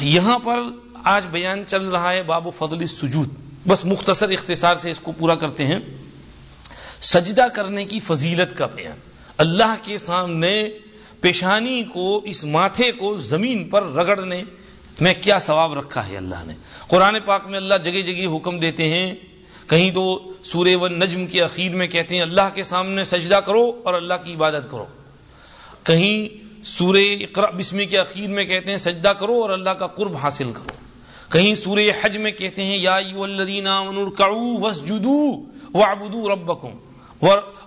یہاں پر آج بیان چل رہا ہے باب و فضل سجود بس مختصر اختصار سے اس کو پورا کرتے ہیں۔ سجدہ کرنے کی فضیلت کا بیان۔ اللہ کے سامنے پیشانی کو، اس ماتھے کو زمین پر رگڑنے میں کیا ثواب رکھا ہے اللہ نے؟ قرآن پاک میں اللہ جگہ جگہ حکم دیتے ہیں، کہیں تو سورہ و نجم کے اخیر میں کہتے ہیں، اللہ کے سامنے سجدہ کرو اور اللہ کی عبادت کرو۔ کہیں سورہ اقرا بسمی کے اخیر میں کہتے ہیں، سجدہ کرو اور اللہ کا قرب حاصل کرو۔ کہیں سورہ حج میں کہتے ہیں، یا وعبدوا ربکم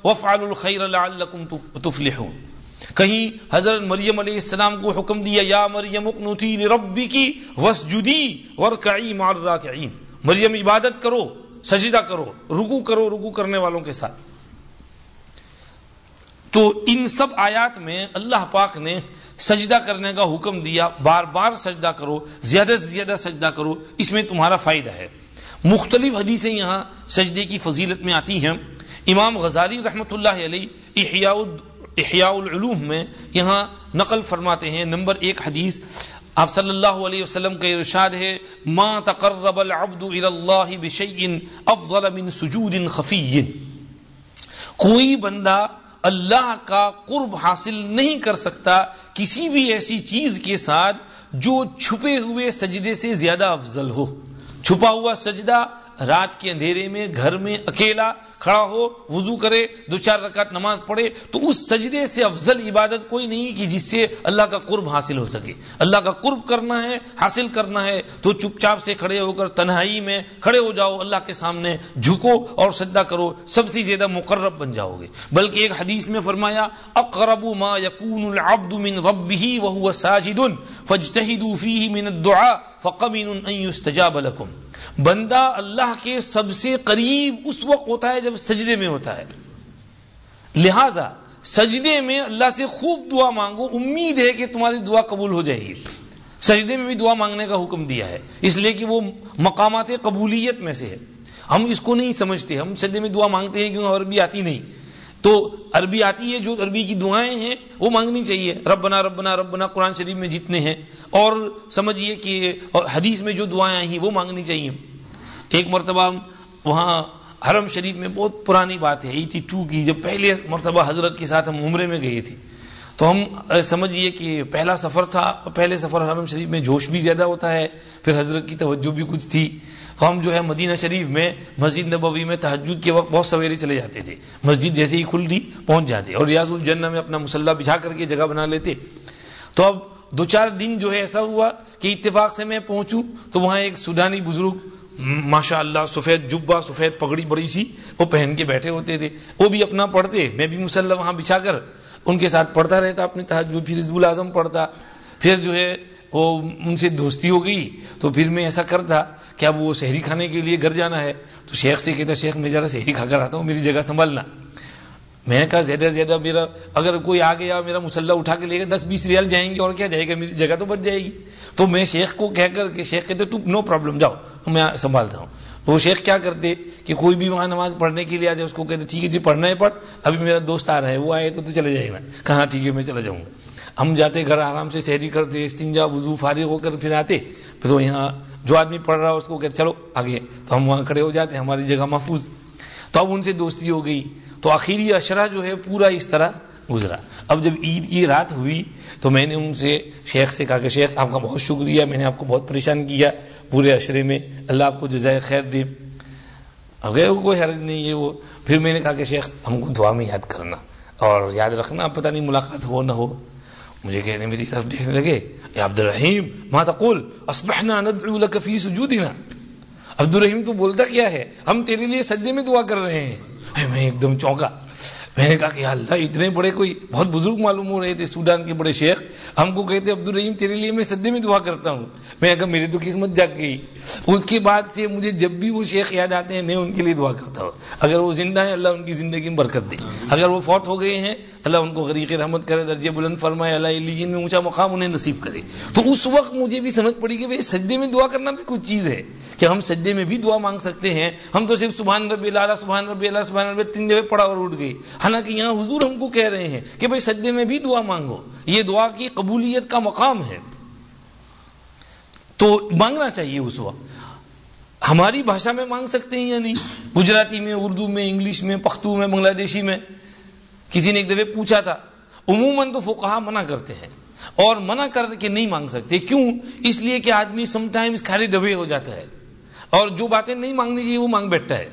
وفعلوا الخیر لعلکم تفلحون۔ کہیں حضرت مریم علیہ السلام کو حکم دیا، یا مریم اقنوتی ربی کی وسجدی ورکعی مع مریم، عبادت کرو، سجدہ کرو رکو کرو رکو کرنے والوں کے ساتھ۔ تو ان سب آیات میں اللہ پاک نے سجدہ کرنے کا حکم دیا، بار بار سجدہ کرو، زیادہ سے زیادہ سجدہ کرو، اس میں تمہارا فائدہ ہے۔ مختلف حدیثیں یہاں سجدے کی فضیلت میں آتی ہیں۔ امام غزالی رحمت اللہ علیہ، احیاء احیاء العلوم میں یہاں نقل فرماتے ہیں، نمبر ایک حدیث، آپ صلی اللہ علیہ وسلم کا ارشاد ہے، ما تقرب العبد الى اللہ بشیء افضل من سجود خفی کوئی بندہ اللہ کا قرب حاصل نہیں کر سکتا کسی بھی ایسی چیز کے ساتھ جو چھپے ہوئے سجدے سے زیادہ افضل ہو۔ چھپا ہوا سجدہ رات کے اندھیرے میں، گھر میں، اکیلا کھڑا ہو، وضو کرے، دو چار رکعت نماز پڑھے، تو اس سجدے سے افضل عبادت کوئی نہیں کہ جس سے اللہ کا قرب حاصل ہو سکے۔ اللہ کا قرب کرنا ہے، حاصل کرنا ہے، تو چپ چاپ سے کھڑے ہو کر تنہائی میں کھڑے ہو جاؤ، اللہ کے سامنے جھکو اور سجدہ کرو، سب سے زیادہ مقرب بن جاؤ گے۔ بلکہ ایک حدیث میں فرمایا، اقرب ما يكون العبد من ربه وهو ساجد فاجتهدوا فيه من الدعاء فقمن ان يستجاب لكم بندہ اللہ کے سب سے قریب اس وقت ہوتا ہے جب سجدے میں ہوتا ہے۔ لہذا سجدے میں اللہ سے خوب دعا مانگو، امید ہے کہ تمہاری دعا قبول ہو جائے گی۔ سجدے میں بھی دعا مانگنے کا حکم دیا ہے، اس لیے کہ وہ مقامات قبولیت میں سے ہے۔ ہم اس کو نہیں سمجھتے، ہم سجدے میں دعا مانگتے ہیں کیونکہ عربی آتی نہیں۔ تو عربی آتی ہے، جو عربی کی دعائیں ہیں، وہ مانگنی چاہیے۔ ربنا ربنا ربنا، قرآن شریف میں جتنے ہیں۔ اور سمجھیے کہ حدیث میں جو دعائیں آئی ہیں، وہ مانگنی چاہیے۔ ایک مرتبہ وہاں حرم شریف میں بہت پرانی بات ہے، ایٹی ٹو کی، جب پہلے مرتبہ حضرت کے ساتھ ہم عمرے میں گئے تھے۔ تو ہم سمجھیے کہ پہلا سفر تھا پہلے سفر حرم شریف میں جوش بھی زیادہ ہوتا ہے، پھر حضرت کی توجہ بھی کچھ تھی۔ تو ہم جو ہے مدینہ شریف میں، مسجد نبوی میں تحجد کے وقت بہت سویرے چلے جاتے تھے۔ مسجد جیسے ہی کھلتی، پہنچ جاتے۔ اور ریاض الجنہ میں اپنا مسلح بچھا کر کے جگہ بنا لیتے۔ تو اب دو چار دن جو ہے ایسا ہوا کہ اتفاق سے میں پہنچوں تو وہاں ایک سودانی بزرگ ماشاء اللہ سفید جبا سفید پگڑی بڑی سی، وہ پہن کے بیٹھے ہوتے تھے۔ وہ بھی اپنا پڑھتے، میں بھی مسلح وہاں بچھا کر ان کے ساتھ پڑھتا رہتا، اپنی تحجد پھر رضب الاعظم پڑھتا۔ پھر جو ہے وہ ان سے دوستی ہو گئی تو پھر میں ایسا کرتا کہ اب وہ شہری کھانے کے لیے گھر جانا ہے؟ تو شیخ سے کہتا شیخ، میں ذرا شہری کھا کر آتا ہوں، میری جگہ سنبھالنا۔ میں نے کہا، زیادہ زیادہ میرا، اگر کوئی آ گیا، میرا مسلح اٹھا کے لے گا دس بیس ریال جائیں گے اور کیا جائے گا؟ میری جگہ تو بچ جائے گی۔ تو میں شیخ کو کہہ کر کہ شیخ کہتے تو نو پرابلم، جاؤ، میں سنبھالتا ہوں۔ تو وہ شیخ کیا کرتے کہ کوئی بھی وہاں نماز پڑھنے کے لیے آ جائے، اس کو کہتے، ٹھیک ہے جی پڑھنا ہے، پڑھ، ابھی میرا دوست آ رہا ہے، وہ آئے تو تو چلے جائے گا۔ کہاں ٹھیک ہے، میں چلا جاؤں گا۔ ہم جاتے، گھر آرام سے شہری کرتے، استنجا، وضو، فارغ ہو کر پھر آتے، پھر وہ یہاں جو آدمی پڑھ رہا اس کو کہتے چلو آگے۔ تو ہم وہاں کھڑے ہو جاتے ہماری جگہ محفوظ۔ تو اب ان سے دوستی ہو گئی۔ تو آخری اشرا جو ہے، پورا اس طرح گزرا۔ اب جب عید کی رات ہوئی، تو میں نے ان سے شیخ سے کہا کہ شیخ، آپ کا بہت شکریہ، میں نے آپ کو بہت پریشان کیا پورے اشرے میں۔ اللہ آپ کو جزائے خیر دے۔ اگر کوئی حرج نہیں ہے وہ۔ پھر میں نے کہا کہ شیخ، ہم کو دعا میں یاد کرنا۔ اور یاد رکھنا، پتہ نہیں ملاقات ہو نہ ہو۔ مجھے کہنے میری طرف دیکھنے لگے۔ عبد الرحیم ما تقول اصبحنا ندعو لك في سجودنا. عبد الرحیم تو بولتا کیا ہے؟ ہم تیرے لیے سجدے میں دعا کر رہے ہیں۔ میں ایک دم چونکا۔ میں نے کہا کہ اللہ، اتنے بڑے کوئی، بہت بزرگ معلوم ہو رہے تھے، سوڈان کے بڑے شیخ۔ ہم کو کہتے عبد الرحیم تیرے لیے میں سدے میں دعا کرتا ہوں۔ میں اگر میری تو قسمت جگ گئی، اس کے بعد سے مجھے جب بھی وہ شیخ یاد آتے ہیں، میں ان کے لیے دعا کرتا ہوں۔ اگر وہ زندہ ہیں، اللہ ان کی زندگی میں برکت دے۔ اگر وہ فوت ہو گئے ہیں، اللہ ان کو غریق رحمت کرے، درجے بلند فرمائے، اللہ علیہ میں اونچا مقام انہیں نصیب کرے۔ تو اس وقت مجھے بھی سمجھ پڑی کہ سجدے میں دعا کرنا بھی کچھ چیز ہے۔ کہ ہم سجدے میں بھی دعا مانگ سکتے ہیں۔ ہم تو صرف سبحان ربی اللہ سبحان ربی اللہ سبحان ربی تین جگہ پڑا اور اٹھ گئی۔ حالانکہ یہاں حضور ہم کو کہہ رہے ہیں کہ بھائی سجدے میں بھی دعا مانگو۔ یہ دعا کی قبولیت کا مقام ہے۔ تو مانگنا چاہیے اس وقت۔ ہماری بھاشا میں مانگ سکتے ہیں یا نہیں؟ گجراتی میں، اردو میں، انگلش میں، پختو میں بنگلہ دیشی میں۔ کسی نے ایک دفعہ پوچھا تھا۔ عموماً تو فقہا منع کرتے ہیں۔ اور منع کر کے نہیں مانگ سکتے۔ کیوں؟ اس لیے کہ آدمی سم ٹائمز کھارے ڈبے ہو جاتا ہے۔ اور جو باتیں نہیں مانگنی چاہیے وہ مانگ بیٹھتا ہے۔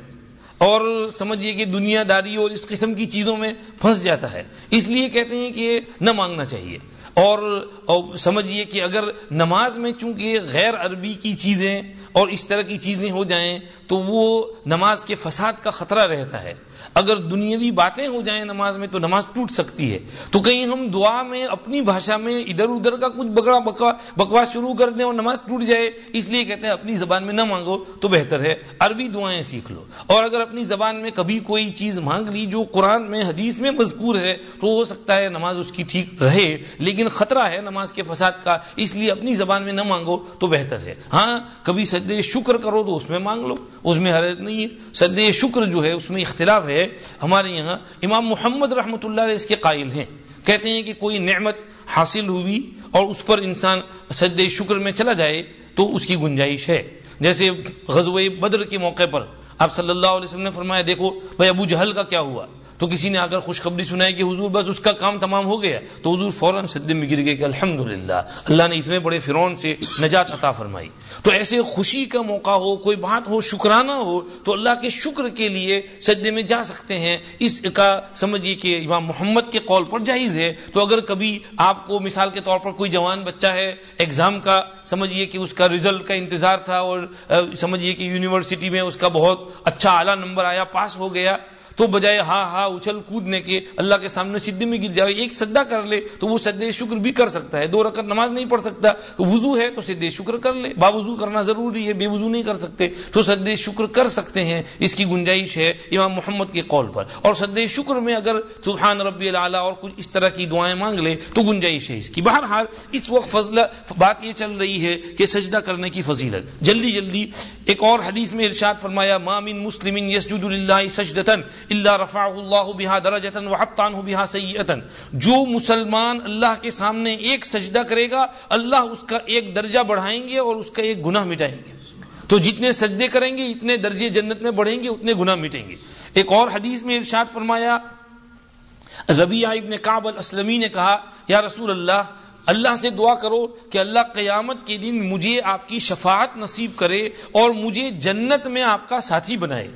اور سمجھیے کہ دنیا داری اور اس قسم کی چیزوں میں پھنس جاتا ہے۔ اس لیے کہتے ہیں کہ نہ مانگنا چاہیے۔ اور سمجھیے کہ اگر نماز میں چونکہ غیر عربی کی چیزیں اور اس طرح کی چیزیں ہو جائیں تو وہ نماز کے فساد کا خطرہ رہتا ہے۔ اگر دنیاوی باتیں ہو جائیں نماز میں تو نماز ٹوٹ سکتی ہے۔ تو کہیں ہم دعا میں، اپنی بھاشا میں ادھر ادھر کا کچھ بکڑا بکواس شروع کر دیں اور نماز ٹوٹ جائے، اس لیے کہتے ہیں اپنی زبان میں نہ مانگو تو بہتر ہے۔ عربی دعائیں سیکھ لو۔ اور اگر اپنی زبان میں کبھی کوئی چیز مانگ لی جو قرآن میں، حدیث میں مذکور ہے، تو ہو سکتا ہے نماز اس کی ٹھیک رہے، لیکن خطرہ ہے نماز کے فساد کا، اس لیے اپنی زبان میں نہ مانگو تو بہتر ہے۔ ہاں کبھی سد شکر کرو تو اس میں مانگ لو، اس میں حرض نہیں ہے۔ سد شکر جو ہے، اس میں اختلاف ہے۔ ہے، ہمارے یہاں امام محمد رحمۃ اللہ علیہ اس کے قائل ہیں۔ کہتے ہیں کہ کوئی نعمت حاصل ہوئی اور اس پر انسان سجد شکر میں چلا جائے تو اس کی گنجائش ہے۔ جیسے غزوہ بدر کے موقع پر آپ صلی اللہ علیہ وسلم نے فرمایا، دیکھو بھائی ابو جہل کا کیا ہوا؟ تو کسی نے اگر خوشخبری سنائی کہ حضور بس اس کا کام تمام ہو گیا تو حضور فوراً سدے میں گر گئے کہ الحمد اللہ نے اتنے بڑے فرون سے نجات عطا فرمائی۔ تو ایسے خوشی کا موقع ہو، کوئی بات ہو، شکرانہ ہو، تو اللہ کے شکر کے لیے سجدے میں جا سکتے ہیں۔ اس کا سمجھیے کہ امام محمد کے قول پر جائز ہے۔ تو اگر کبھی آپ کو مثال کے طور پر کوئی جوان بچہ ہے ایگزام کا، سمجھیے کہ اس کا ریزلٹ کا انتظار تھا اور، سمجھیے کہ یونیورسٹی میں اس کا بہت اچھا اعلیٰ نمبر آیا پاس ہو گیا تو بجائے ہاں ہاں اچھل کودنے کے اللہ کے سامنے سدے میں گر جائے، ایک سدا کر لے تو وہ سدے شکر بھی کر سکتا ہے۔ دو رکعت نماز نہیں پڑھ سکتا وضو ہے تو سدے شکر کر لے۔ با وضو کرنا ضروری ہے، بے وضو نہیں کر سکتے، تو سدے شکر کر سکتے ہیں۔ اس کی گنجائش ہے امام محمد کے قول پر۔ اور سدے شکر میں اگر سبحان ربی اللہ اور کچھ اس طرح کی دعائیں مانگ لے تو گنجائش ہے اس کی۔ بہرحال اس وقت فضل، بات یہ چل رہی ہے کہ سجدہ کرنے کی فضیلت۔ جلدی جلدی ایک اور حدیث میں ارشاد فرمایا مامن مسلم یسجد للہ سجدتن اللہ رفا اللہ بحا درجن وحطان بحا سیتن جو مسلمان اللہ کے سامنے ایک سجدہ کرے گا، اللہ اس کا ایک درجہ بڑھائیں گے اور اس کا ایک گناہ مٹائیں گے۔ تو جتنے سجدے کریں گے اتنے درجے جنت میں بڑھیں گے، اتنے گناہ مٹیں گے۔ ایک اور حدیث میں ارشاد فرمایا ربیع ابن کعب الاسلمی نے کہا، یا رسول اللہ اللہ سے دعا کرو کہ اللہ قیامت کے دن مجھے آپ کی شفاعت نصیب کرے اور مجھے جنت میں آپ کا ساتھی بنائے۔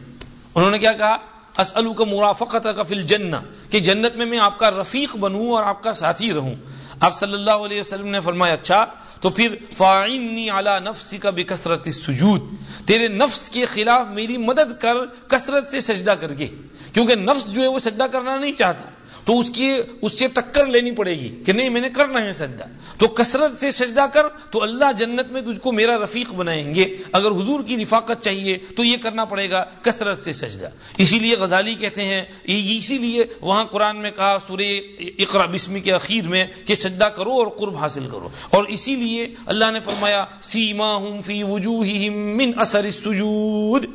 انہوں نے کیا کہا؟ اسلو کا مرافقت کا فل جنہ کہ جنت میں میں آپ کا رفیق بنوں اور آپ کا ساتھی رہوں۔ آپ صلی اللہ علیہ وسلم نے فرمایا اچھا تو پھر فائنی اعلیٰ نفس کا بھی کثرت سجود تیرے نفس کے خلاف میری مدد کر، کثرت سے سجدہ کر کے۔ کیونکہ نفس جو ہے وہ سجدہ کرنا نہیں چاہتا۔ تو اس کی، اس سے ٹکر لینی پڑے گی کہ نہیں، میں نے کرنا ہے سجدہ۔ تو کثرت سے سجدہ کر تو اللہ جنت میں تجھ کو میرا رفیق بنائیں گے۔ اگر حضور کی رفاقت چاہیے تو یہ کرنا پڑے گا کثرت سے سجدہ۔ اسی لیے غزالی کہتے ہیں، اسی لیے وہاں قرآن میں کہا سورہ اقرا بسمی کے اخیر میں کہ سجدہ کرو اور قرب حاصل کرو۔ اور اسی لیے اللہ نے فرمایا سیما ہوں فی وجوہ من اثر السجود۔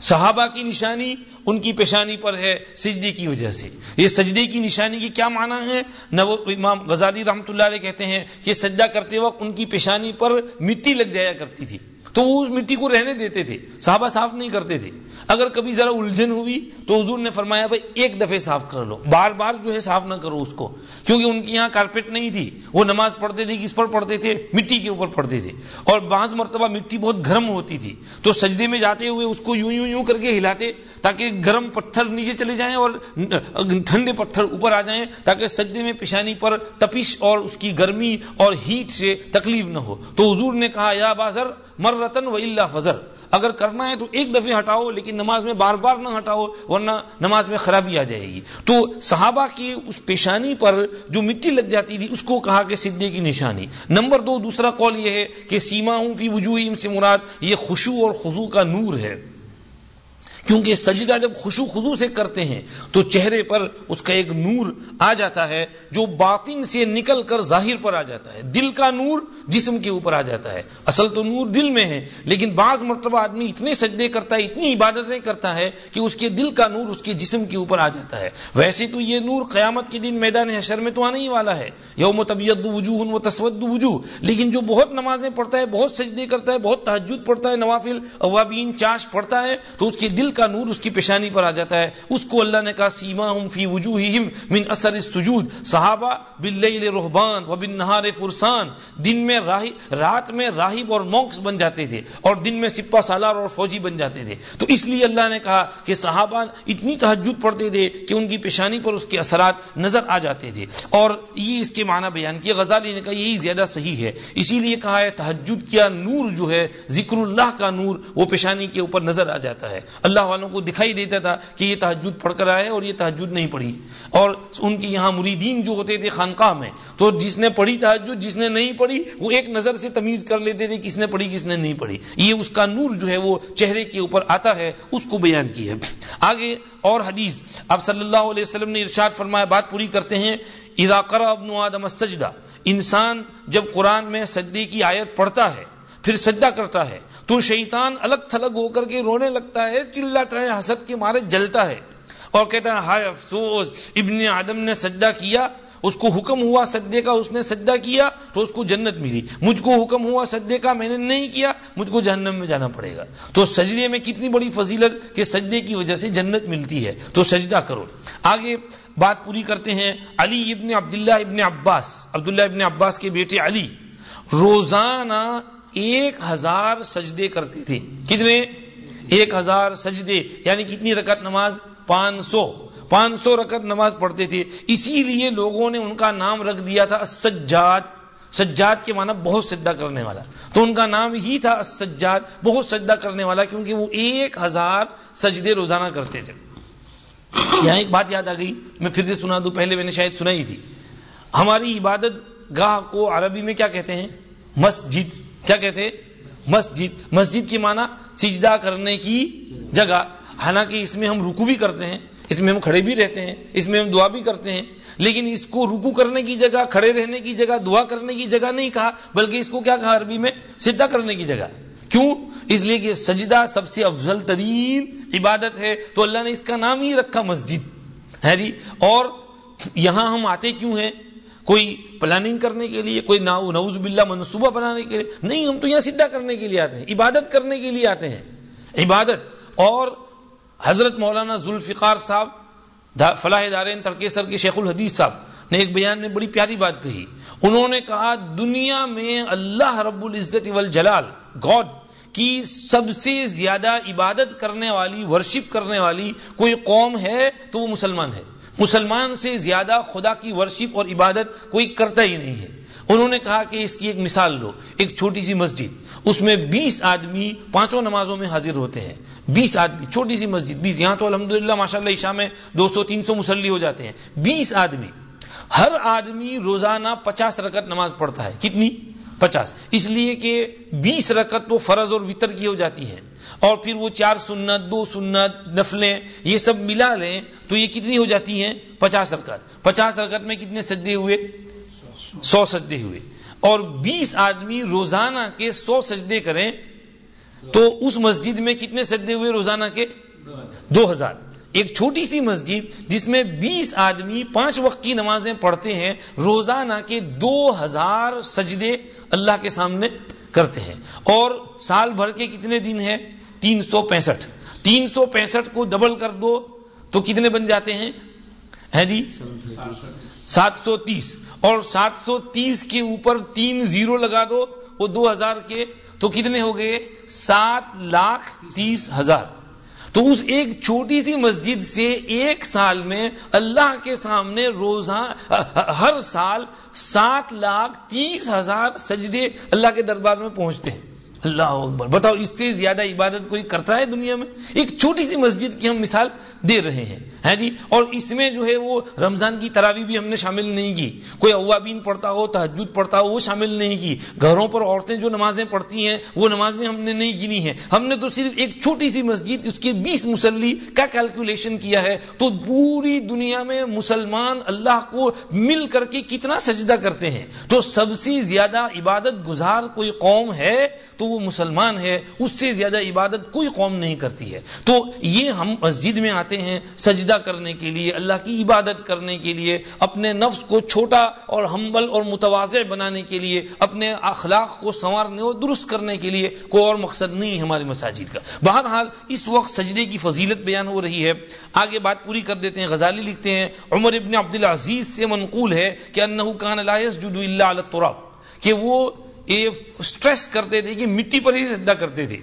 صحابہ کی نشانی ان کی پیشانی پر ہے سجدے کی وجہ سے۔ یہ سجدے کی نشانی کی کیا معنی ہے نو امام غزالی رحمۃ اللہ علیہ کہتے ہیں کہ سجدہ کرتے وقت ان کی پیشانی پر مٹی لگ جایا کرتی تھی۔ تو وہ اس مٹی کو رہنے دیتے تھے، صحابہ صاف نہیں کرتے تھے۔ اگر کبھی ذرا الجھن ہوئی تو حضور نے فرمایا بھائی ایک دفعہ صاف کر لو بار بار جو ہے صاف نہ کرو اس کو کیونکہ ان کی یہاں کارپیٹ نہیں تھی وہ نماز پڑھتے تھے کس پر پڑھتے تھے مٹی کے اوپر پڑھتے تھے اور بعض مرتبہ مٹی بہت گرم ہوتی تھی تو سجدے میں جاتے ہوئے اس کو یوں یوں یوں کر کے ہلاتے تاکہ گرم پتھر نیچے چلے جائیں اور ٹھنڈے پتھر اوپر آ جائیں تاکہ سجدے میں پیشانی پر تپش اور اس کی گرمی اور ہیٹ سے تکلیف نہ ہو تو حضور نے کہا، یا بازر مر رتن و اللہ فضر. اگر کرنا ہے تو ایک دفعہ ہٹاؤ، لیکن نماز میں بار بار نہ ہٹاؤ، ورنہ نماز میں خرابی آ جائے گی۔ تو صحابہ کی اس پیشانی پر جو مٹی لگ جاتی تھی، اس کو کہا کہ سدے کی نشانی۔ نمبر دو، دوسرا قول یہ ہے کہ سیما ہوں فی وجوہ سے مراد یہ خوشو اور خزو کا نور ہے۔ کیونکہ سجدہ جب خوشو خزو سے کرتے ہیں، تو چہرے پر اس کا ایک نور آ جاتا ہے جو باطن سے نکل کر ظاہر پر آ جاتا ہے۔ دل کا نور جسم کے اوپر آ جاتا ہے۔ اصل تو نور دل میں ہے، لیکن بعض مرتبہ آدمی اتنے سجدے کرتا ہے، اتنی عبادتیں کرتا ہے کہ اس کے دل کا نور اس کے جسم کے اوپر آ جاتا ہے۔ ویسے تو یہ نور قیامت کے دن میدان حشر میں تو آنے ہی والا ہے۔ یوم طبیعت وجوہ و تسود وجوہ۔ لیکن جو بہت نمازیں پڑھتا ہے، بہت سجدے کرتا ہے، بہت تحجد پڑھتا ہے، نوافل اوابین چاش پڑھتا ہے، تو اس کے دل کا نور اس کی پیشانی پر آ جاتا ہے۔ اس کو اللہ نے کہا سیما ہم فی وجوہہم من اثر السجود۔ صحابہ، باللیل رہبان و بالنہار فرسان۔ دن میں راہی، رات میں راہب اور مونکس بن جاتے تھے اور دن میں سپا سالار اور فوجی بن جاتے تھے۔ تو اس لیے اللہ نے کہا کہ صحابہ اتنی تحجد پڑھتے تھے کہ ان کی پیشانی پر اس کے اثرات نظر آ جاتے تھے۔ اور یہ اس کے معنی بیان کیا۔ غزالی نے کہا، یہی زیادہ صحیح ہے۔ اسی لیے کہا ہے تحجد کیا نور جو ہے، ذکر اللہ کا نور وہ پیشانی کے اوپر نظر آ جاتا ہے۔ اللہ اللہ والوں کو دکھائی دیتا تھا کہ یہ تحجد پڑھ کر آئے اور یہ تحجد نہیں پڑھی۔ اور ان کی یہاں مریدین جو ہوتے تھے، خانقاہ میں، تو جس نے پڑھی تحجد جس نے نہیں پڑھی، وہ ایک نظر سے تمیز کر لیتے تھے کس نے پڑھی، کس نے نہیں پڑھی۔ یہ اس کا نور جو ہے، وہ چہرے کے اوپر آتا ہے، اس کو بیان کیا آگے اور حدیث۔ اب صلی اللہ علیہ وسلم نے ارشاد فرمایا، بات پوری کرتے ہیں۔ اذا قرأ ابن آدم السجدہ۔ انسان جب قرآن میں سجدے کی آیت پڑھتا ہے، پھر سجدہ کرتا ہے تو شیطان الگ تھلگ ہو کر کے رونے لگتا ہے چلاتا ہے حسد کے مارے جلتا ہے۔ اور کہتا ہے، ہائے افسوس، ابن آدم نے سجدہ کیا، اس کو حکم ہوا سجدے کا، اس نے سجدہ کیا تو اس کو جنت ملی۔ مجھ کو حکم ہوا سجدے کا، میں نے نہیں کیا، مجھ کو جہنم میں جانا پڑے گا۔ تو سجدے میں کتنی بڑی فضیلت کہ سجدے کی وجہ سے جنت ملتی ہے۔ تو سجدہ کرو۔ آگے بات پوری کرتے ہیں، علی ابن عبداللہ ابن عباس، عبداللہ ابن عباس کے بیٹے علی۔ روزانہ ایک ہزار سجدے کرتے تھے کتنے؟ ایک ہزار سجدے یعنی کتنی رکعت نماز؟ پانچ سو پانچ سو رکعت نماز پڑھتے تھے۔ اسی لیے لوگوں نے ان کا نام رکھ دیا تھا سجاد سجاد کے معنی بہت سجدہ کرنے والا۔ تو ان کا نام ہی تھا سجاد بہت سجدہ کرنے والا، کیونکہ وہ ایک ہزار سجدے روزانہ کرتے تھے۔ یہاں ایک بات یاد آ گئی، میں پھر سے سنا دوں، پہلے میں نے شاید سنا ہی تھی۔ ہماری عبادت گاہ کو عربی میں کیا کہتے ہیں؟ مسجد۔ کیا کہتے مسجد مسجد کی معنی سجدہ کرنے کی جگہ۔ حالانکہ اس میں ہم رکو بھی کرتے ہیں، اس میں ہم کھڑے بھی رہتے ہیں، اس میں ہم دعا بھی کرتے ہیں۔ لیکن اس کو رکو کرنے کی جگہ، کھڑے رہنے کی جگہ، دعا کرنے کی جگہ نہیں کہا، بلکہ اس کو کیا کہا عربی میں؟ سجدہ کرنے کی جگہ۔ کیوں؟ اس لیے کہ سجدہ سب سے افضل ترین عبادت ہے۔ تو اللہ نے اس کا نام ہی رکھا مسجد۔ ہے جی؟ اور یہاں ہم آتے کیوں ہیں؟ کوئی پلاننگ کرنے کے لیے، کوئی نعوذ باللہ منصوبہ بنانے کے لیے۔ نہیں، ہم تو یہاں سیدھا کرنے کے لیے آتے ہیں، عبادت کرنے کے لیے آتے ہیں۔ عبادت۔ اور حضرت مولانا ذوالفقار صاحب فلاح دارین ترکیسر کے شیخ الحدیث صاحب نے ایک بیان میں بڑی پیاری بات کہی۔ انہوں نے کہا، دنیا میں اللہ رب العزت والجلال گاڈ کی سب سے زیادہ عبادت کرنے والی ورشپ کرنے والی کوئی قوم ہے تو وہ مسلمان ہے۔ مسلمان سے زیادہ خدا کی ورشپ اور عبادت کوئی کرتا ہی نہیں ہے۔ انہوں نے کہا کہ اس کی ایک مثال لو، ایک چھوٹی سی مسجد۔ اس میں بیس آدمی پانچوں نمازوں میں حاضر ہوتے ہیں۔ بیس آدمی، چھوٹی سی مسجد، بیس۔ یہاں تو الحمد للہ ماشاء اللہ عشاء میں دو سو، تین سو مسلی ہو جاتے ہیں۔ بیس آدمی۔ ہر آدمی روزانہ پچاس رکعت نماز پڑھتا ہے۔ کتنی؟ پچاس۔ اس لیے کہ بیس رکعت تو فرض اور وطر کی ہو جاتی ہے۔ اور پھر وہ چار سنت، دو سنت، نفلیں، یہ سب ملا لیں تو یہ کتنی ہو جاتی ہیں؟ پچاس رکعت۔ پچاس رکعت میں کتنے سجدے ہوئے؟ سو سجدے ہوئے۔ اور بیس آدمی روزانہ کے سو سجدے کریں تو اس مسجد میں کتنے سجدے ہوئے روزانہ کے؟ دو ہزار۔ ایک چھوٹی سی مسجد جس میں بیس آدمی پانچ وقت کی نمازیں پڑھتے ہیں، روزانہ کے دو ہزار سجدے اللہ کے سامنے کرتے ہیں۔ اور سال بھر کے کتنے دن ہیں؟ تین سو پینسٹھ۔ تین سو پینسٹھ کو ڈبل کر دو تو کتنے بن جاتے ہیں؟ جی؟ سات سو تیس۔ اور سات سو تیس کے اوپر تین زیرو لگا دو، وہ دو ہزار کے۔ تو کتنے ہو گئے؟ سات لاکھ تیس ہزار۔ تو اس ایک چھوٹی سی مسجد سے ایک سال میں اللہ کے سامنے روزہ، ہر سال سات لاکھ تیس ہزار سجدے اللہ کے دربار میں پہنچتے ہیں۔ اللہ اکبر۔ بتاؤ، اس سے زیادہ عبادت کوئی کرتا ہے دنیا میں؟ ایک چھوٹی سی مسجد کی ہم مثال دے رہے ہیں۔ ہے جی؟ اور اس میں جو ہے وہ رمضان کی تراوی بھی ہم نے شامل نہیں کی۔ کوئی اوابین پڑھتا ہو تحجد پڑھتا ہو، وہ شامل نہیں کی۔ گھروں پر عورتیں جو نمازیں پڑھتی ہیں، وہ نمازیں ہم نے نہیں گنی ہیں۔ ہم نے تو صرف ایک چھوٹی سی مسجد، اس کے بیس مسلی کا کیلکولیشن کیا ہے۔ تو پوری دنیا میں مسلمان اللہ کو مل کر کے کتنا سجدہ کرتے ہیں۔ تو سب سے زیادہ عبادت گزار کوئی قوم ہے، تو وہ مسلمان ہے۔ اس سے زیادہ عبادت کوئی قوم نہیں کرتی ہے۔ تو یہ ہم مسجد میں آتے جاتے ہیں سجدہ کرنے کے لیے، اللہ کی عبادت کرنے کے لیے، اپنے نفس کو چھوٹا اور ہمبل اور متوازع بنانے کے لیے، اپنے اخلاق کو سنوارنے اور درست کرنے کے لیے کوئی اور مقصد نہیں ہے ہماری مساجد کا۔ بہرحال، اس وقت سجدے کی فضیلت بیان ہو رہی ہے۔ آگے بات پوری کر دیتے ہیں، غزالی لکھتے ہیں، عمر ابن عبد العزیز سے منقول ہے کہ انہو کان لا يسجد الا علی التراب، کہ وہ اسٹریس کرتے تھے کہ مٹی پر ہی سجدہ کرتے تھے۔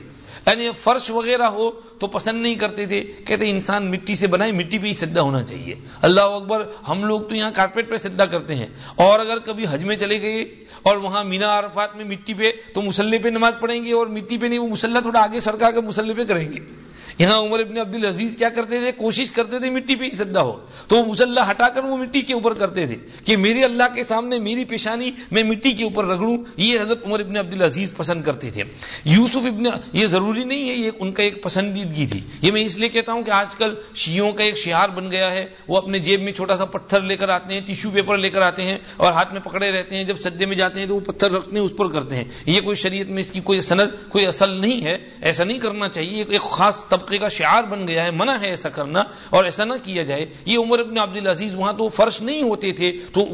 یعنی فرش وغیرہ ہو تو پسند نہیں کرتے تھے، کہتے انسان مٹی سے بنائے مٹی پہ ہی سدا ہونا چاہیے۔ اللہ اکبر، ہم لوگ تو یہاں کارپیٹ پہ سدا کرتے ہیں۔ اور اگر کبھی حج میں چلے گئے اور وہاں مینا عرفات میں مٹی پہ تو مسلح پہ نماز پڑھیں گے اور مٹی پہ نہیں، وہ مسلح تھوڑا آگے سرکا کے مسلح پہ کریں گے۔ یہاں عمر ابن عبد العزیز کیا کرتے تھے؟ کوشش کرتے تھے مٹی پہ ہی سدا ہو۔ تو وہ مسلح ہٹا کر وہ مٹی کے اوپر کرتے تھے کہ میرے اللہ کے سامنے میری پیشانی میں مٹی کے اوپر رگڑوں، یہ حضرت عمر ابن عبد العزیز پسند کرتے تھے۔ یوسف ابن، یہ ضروری نہیں ہے، یہ ان کا ایک پسندیدگی تھی۔ یہ میں اس لیے کہتا ہوں کہ آج کل شیوں کا ایک شعار بن گیا ہے۔ وہ اپنے جیب میں چھوٹا سا پتھر لے کر آتے ہیں، ٹیشو پیپر لے کر آتے ہیں اور ہاتھ میں پکڑے رہتے ہیں۔ جب سدے میں جاتے ہیں تو وہ پتھر رکھتے ہیں، اس پر کرتے ہیں۔ یہ کوئی شریعت میں اس کی کوئی سند، کوئی اصل نہیں ہے۔ ایسا نہیں کرنا چاہیے، ایک خاص طبقہ طبقے کا شعار بن گیا ہے، منع ہے ایسا کرنا اور ایسا نہ کیا جائے۔ یہ عمر ابن عبد العزیز وہاں تو فرش نہیں ہوتے تھے، تو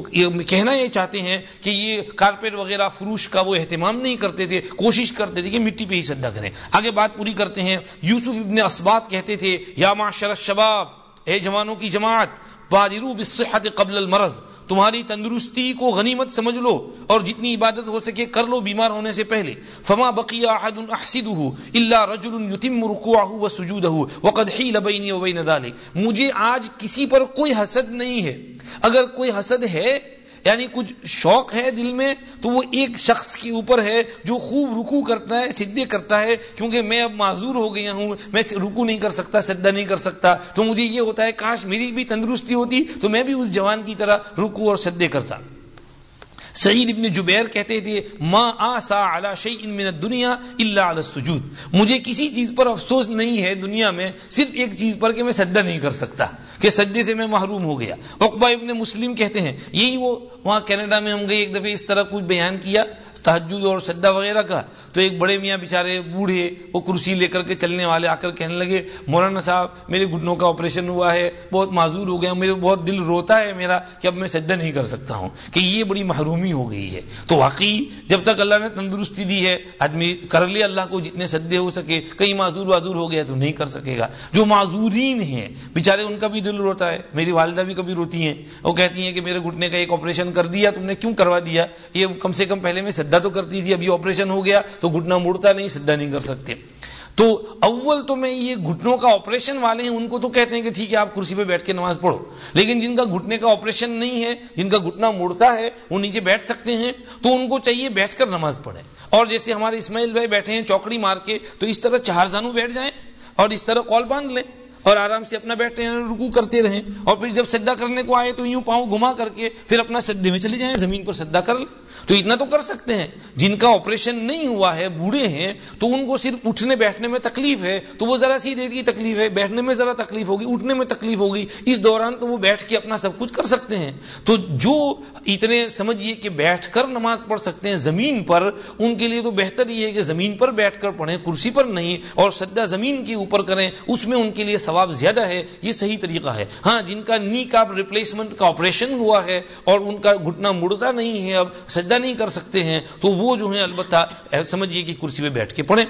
کہنا یہ چاہتے ہیں کہ یہ کارپیٹ وغیرہ فروش کا وہ اہتمام نہیں کرتے تھے، کوشش کرتے تھے کہ مٹی پہ ہی سدا کریں۔ آگے بات پوری کرتے ہیں۔ یوسف ابن اسبات کہتے تھے، یا معاشر الشباب، اے جوانوں کی جماعت بادرو بالصحت قبل المرض۔ تمہاری تندرستی کو غنیمت سمجھ لو اور جتنی عبادت ہو سکے کر لو بیمار ہونے سے پہلے۔ فما بقی احد احسده الا رجل يتم ركوعه وسجوده وقد حيل بيني وبين ذلك۔ مجھے آج کسی پر کوئی حسد نہیں ہے۔ اگر کوئی حسد ہے یعنی کچھ شوق ہے دل میں، تو وہ ایک شخص کے اوپر ہے جو خوب رکو کرتا ہے سدے کرتا ہے، کیونکہ میں اب معذور ہو گیا ہوں، میں رکو نہیں کر سکتا سدا نہیں کر سکتا۔ تو مجھے یہ ہوتا ہے، کاش میری بھی تندرستی ہوتی، تو میں بھی اس جوان کی طرح رکو اور سدے کرتا۔ سعید ابن جبیر کہتے تھے، ما آسا علی شیء من الدنیا الا علی السجود. مجھے کسی چیز پر افسوس نہیں ہے دنیا میں، صرف ایک چیز پر کہ میں سجدہ نہیں کر سکتا، کہ سجدے سے میں محروم ہو گیا۔ عقبہ ابن مسلم کہتے ہیں، یہی وہ، وہاں کینیڈا میں ہم گئے، ایک دفعہ اس طرح کچھ بیان کیا۔ تحجد اور سجدہ وغیرہ کا، تو ایک بڑے میاں بےچارے بوڑھے وہ کرسی لے کر کے چلنے والے آ کر کہنے لگے، مولانا صاحب، میرے گھٹنوں کا آپریشن ہوا ہے، بہت معذور ہو گیا میرے بہت دل روتا ہے میرا کہ اب میں سجدہ نہیں کر سکتا ہوں، کہ یہ بڑی محرومی ہو گئی ہے۔ تو واقعی جب تک اللہ نے تندرستی دی ہے، آدمی کر لے اللہ کو جتنے سجدے ہو سکے، کئی معذور وازور ہو گیا تو نہیں کر سکے گا۔ جو معذورین ہیں بےچارے ان کا بھی دل روتا ہے، میری والدہ بھی کبھی روتی ہیں، وہ کہتی ہیں کہ میرے گھٹنے کا ایک آپریشن کر دیا، تم نے کیوں کروا دیا؟ یہ کم سے کم پہلے میں سدا تو کرتی تھی، ابھی آپریشن ہو گیا تو گھٹنا مڑتا نہیں سدا نہیں کر سکتے۔ تو اول تو میں یہ گھٹنوں کا آپریشن والے ہیں، ان کو تو کہتے ہیں کہ ٹھیک ہے، آپ کرسی پہ بیٹھ کے نماز پڑھو۔ لیکن جن کا گھٹنے کا آپریشن نہیں ہے، جن کا گھٹنا مڑتا ہے، وہ نیچے بیٹھ سکتے ہیں، تو ان کو چاہیے بیٹھ کر نماز پڑھے اور جیسے ہمارے اسماعیل بھائی بیٹھے ہیں چوکڑی مار کے، تو اس طرح چار زانو بیٹھ جائیں اور اس طرح کال باندھ لیں اور آرام سے اپنا بیٹھتے ہیں رکو کرتے رہیں۔ اور پھر جب سدا کرنے کو آئے تو یوں پاؤں گھما کر کے، پھر اپنا سدے میں چلے جائیں، زمین پر سدا کر لیں۔ تو اتنا تو کر سکتے ہیں۔ جن کا آپریشن نہیں ہوا ہے، بوڑھے ہیں، تو ان کو صرف اٹھنے بیٹھنے میں تکلیف ہے۔ تو وہ ذرا سی دیر کی تکلیف ہے، بیٹھنے میں ذرا تکلیف ہوگی، اٹھنے میں تکلیف ہوگی۔ اس دوران تو وہ بیٹھ کے اپنا سب کچھ کر سکتے ہیں۔ تو جو اتنے سمجھیے کہ بیٹھ کر نماز پڑھ سکتے ہیں زمین پر، ان کے لیے تو بہتر یہ ہے کہ زمین پر بیٹھ کر پڑھیں، کرسی پر نہیں، اور سدا زمین کے اوپر کریں۔ اس میں ان کے لیے ثواب زیادہ ہے، یہ صحیح طریقہ ہے۔ ہاں جن کا نی کا ریپلیسمنٹ کا آپریشن ہوا ہے، اور ان کا گھٹنا مڑتا نہیں ہے اب، سجدہ نہیں کر سکتے ہیں، تو وہ جو ہے البتہ سمجھیے کہ کرسی پہ بیٹھ کے پڑھیں۔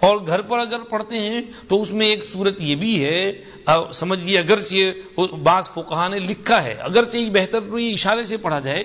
اور گھر پر اگر پڑھتے ہیں، تو اس میں ایک صورت یہ بھی ہے سمجھیے اگرچہ بعض فقہ نے لکھا ہے، اگرچہ بہتر اشارے سے پڑھا جائے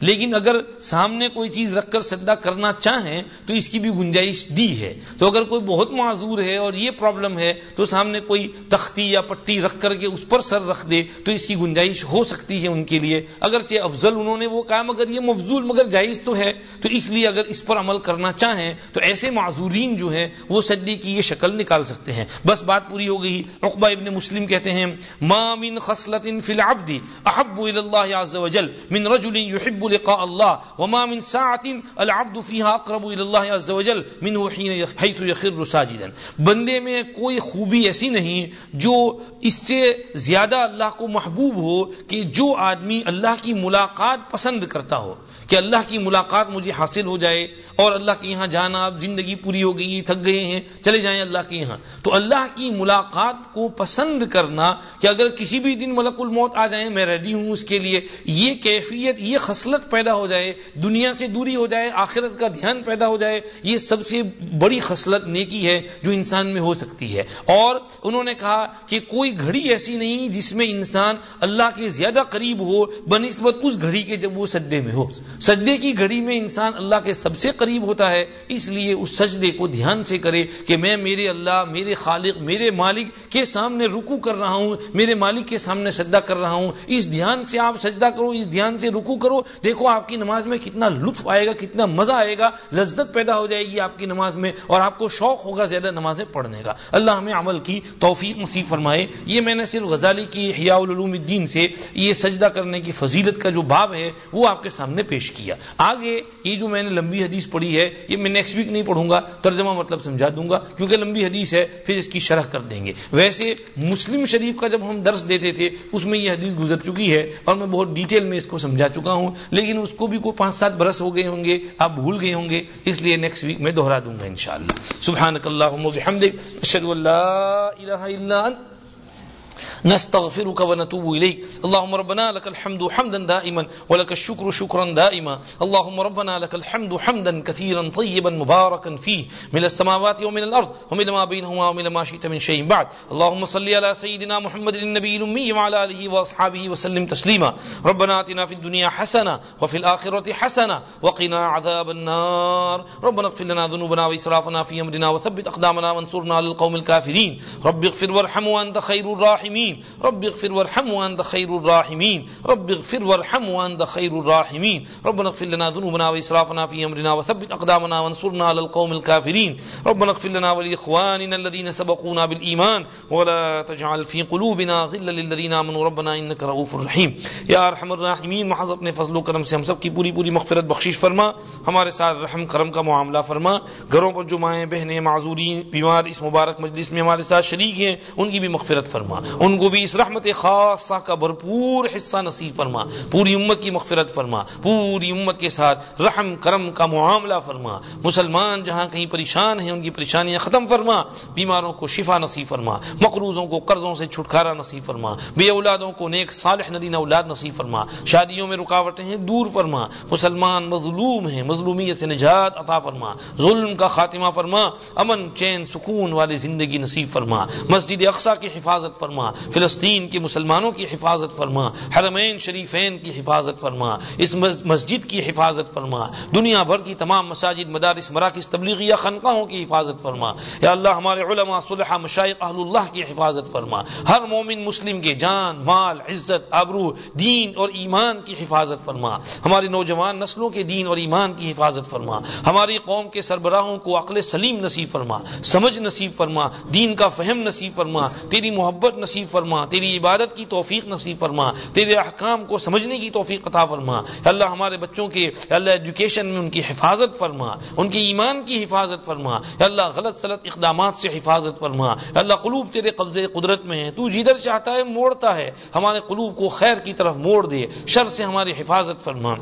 لیکن اگر سامنے کوئی چیز رکھ کر سدا کرنا چاہیں تو اس کی بھی گنجائش دی ہے۔ تو اگر کوئی بہت معذور ہے اور یہ پرابلم ہے تو سامنے کوئی تختی یا پٹی رکھ کر کے اس پر سر رکھ دے تو اس کی گنجائش ہو سکتی ہے ان کے لیے۔ اگرچہ افضل انہوں نے وہ کہا، مگر یہ مفضول، مگر جائز تو ہے۔ تو اس لیے اگر اس پر عمل کرنا چاہیں تو ایسے معذورین جو ہیں وہ سدی کی یہ شکل نکال سکتے ہیں۔ بس بات پوری ہو گئی۔ اقبا ابن مسلم کہتے ہیں، ما من خصلت فی العبد احب الى الله عز وجل من رجل يحب لقاء الله. وما من ساعة العبد فيها اقرب الى الله عز وجل منه حين حيث يخر ساجدا. بندے میں کوئی خوبی ایسی نہیں جو اس سے زیادہ اللہ کو محبوب ہو کہ جو آدمی اللہ کی ملاقات پسند کرتا ہو. کہ اللہ کی ملاقات مجھے حاصل ہو جائے اور اللہ کے یہاں جانا اب زندگی پوری ہو گئی، تھک گئے ہیں، چلے جائیں اللہ کے یہاں۔ تو اللہ کی ملاقات کو پسند کرنا کہ اگر کسی بھی دن ملک الموت آ جائیں، میں ریڈی ہوں اس کے لیے، یہ کیفیت، یہ خصلت پیدا ہو جائے، دنیا سے دوری ہو جائے، آخرت کا دھیان پیدا ہو جائے، یہ سب سے بڑی خصلت نیکی ہے جو انسان میں ہو سکتی ہے۔ اور انہوں نے کہا کہ کوئی گھڑی ایسی نہیں جس میں انسان اللہ کے زیادہ قریب ہو، بنسبت اس گھڑی کے جب وہ سدے میں ہو۔ سجدے کی گھڑی میں انسان اللہ کے سب سے قریب ہوتا ہے، اس لیے اس سجدے کو دھیان سے کرے کہ میں میرے اللہ، میرے خالق، میرے مالک کے سامنے رکو کر رہا ہوں، میرے مالک کے سامنے سجدہ کر رہا ہوں۔ اس دھیان سے آپ سجدہ کرو، اس دھیان سے رکو کرو۔ دیکھو آپ کی نماز میں کتنا لطف آئے گا، کتنا مزہ آئے گا، لذت پیدا ہو جائے گی آپ کی نماز میں اور آپ کو شوق ہوگا زیادہ نمازیں پڑھنے کا۔ اللہ ہمیں عمل کی توفیق نصیب فرمائے۔ یہ میں نے صرف غزالی کی حیاء العلوم الدین سے یہ سجدہ کرنے کی فضیلت کا جو باب ہے، وہ آپ کے سامنے پیش پیش کیا۔ آگے یہ جو میں نے لمبی حدیث پڑھی ہے، یہ میں نیکسٹ ویک نہیں پڑھوں گا، ترجمہ مطلب سمجھا دوں گا، کیونکہ لمبی حدیث ہے، پھر اس کی شرح کر دیں گے۔ ویسے مسلم شریف کا جب ہم درس دیتے تھے، اس میں یہ حدیث گزر چکی ہے اور میں بہت ڈیٹیل میں اس کو سمجھا چکا ہوں، لیکن اس کو بھی کوئی پانچ سات برس ہو گئے ہوں گے آپ بھول گئے ہوں گے، اس لیے نیکسٹ ویک میں دوہرا دوں گا انشاءاللہ۔ سبحانک اللہم و اشہد ان لا الہ الا انت نستغفرك ونتوب إليك. اللهم ربنا لك الحمد حمدا دائما ولك الشكر شكرا دائما. اللهم ربنا لك الحمد حمدا كثيرا طيبا مباركا فيه من السماوات ومن الأرض ومن ما بينهما ومن ما شئت من شيء بعد. اللهم صل على سيدنا محمد النبي الأمي وعلى آله وأصحابه وسلم تسليما. ربنا آتنا في الدنيا حسنة وفي الآخرة حسنة وقنا عذاب النار. ربنا اغفر لنا ذنوبنا وإسرافنا في أمرنا وثبت أقدامنا وانصرنا للقوم الكافرين. رب اغفر وارحم وأنت خير الراحمين. رب اغفر وارحم وانت خير الراحمين. رب اغفر وارحم وانت خير الراحمين. ربنا اغفر لنا ذنوبنا واسرافنا في امرنا وثبت اقدامنا وانصرنا على القوم الكافرين. ربنا اغفر لنا ولاخواننا الذين سبقونا بالايمان ولا تجعل في قلوبنا غلا للذين امنوا ربنا انك رؤوف رحيم. یا ارحم الراحمین محض اپنے فضل و کرم سے ہم سب کی پوری پوری مغفرت بخشش فرما. ہمارے ساتھ رحم کرم کا معاملہ فرما. گھروں پر جو مائیں بہنیں، معذورین، بیمار اس مبارک مجلس میں ہمارے ساتھ شریک ہیں، ان کی بھی مغفرت فرما. ان کو بھی اس رحمت خاصہ کا بھرپور حصہ نصیب فرما، پوری امت کی مغفرت فرما، پوری امت کے ساتھ رحم، کرم کا معاملہ فرما۔ مسلمان جہاں کہیں پریشان ہیں، ان کی پریشانیاں ختم فرما۔ بیماروں کو شفا نصیب فرما۔ مقروضوں کو قرضوں سے چھٹکارا نصیب فرما۔ بے اولادوں کو نیک صالح ندین اولاد نصیب فرما۔ شادیوں میں رکاوٹیں ہیں، دور فرما۔ مسلمان مظلوم ہیں، مظلومیت سے نجات عطا فرما۔ ظلم کا خاتمہ فرما۔ امن، چین، سکون والی زندگی نصیب فرما۔ مسجد اقسا کی حفاظت فرما۔ فلسطین کے مسلمانوں کی حفاظت فرما، حرمین شریفین کی حفاظت فرما، اس مسجد کی حفاظت فرما، دنیا بھر کی تمام مساجد، مدارس، مراکز، تبلیغیہ خنقاہوں کی حفاظت فرما۔ یا اللہ، ہمارے علماء صلحہ مشائق اہل اللہ کی حفاظت فرما۔ ہر مومن مسلم کے جان، مال، عزت، آبرو، دین اور ایمان کی حفاظت فرما۔ ہماری نوجوان نسلوں کے دین اور ایمان کی حفاظت فرما۔ ہماری قوم کے سربراہوں کو عقل سلیم نصیب فرما، سمجھ نصیب فرما، دین کا فہم نصیب فرما، تیری محبت نصیب فرما فرما، تیری عبادت کی توفیق نصیب فرما، تیرے احکام کو سمجھنے کی توفیق عطا فرما۔ اللہ ہمارے بچوں کے اللہ ایجوکیشن میں ان کی حفاظت فرما، ان کے ایمان کی حفاظت فرما۔ اللہ غلط سلط اقدامات سے حفاظت فرما۔ اللہ قلوب تیرے قبضے قدرت میں ہے تو جدھر چاہتا ہے موڑتا ہے، ہمارے قلوب کو خیر کی طرف موڑ دے، شر سے ہماری حفاظت فرما۔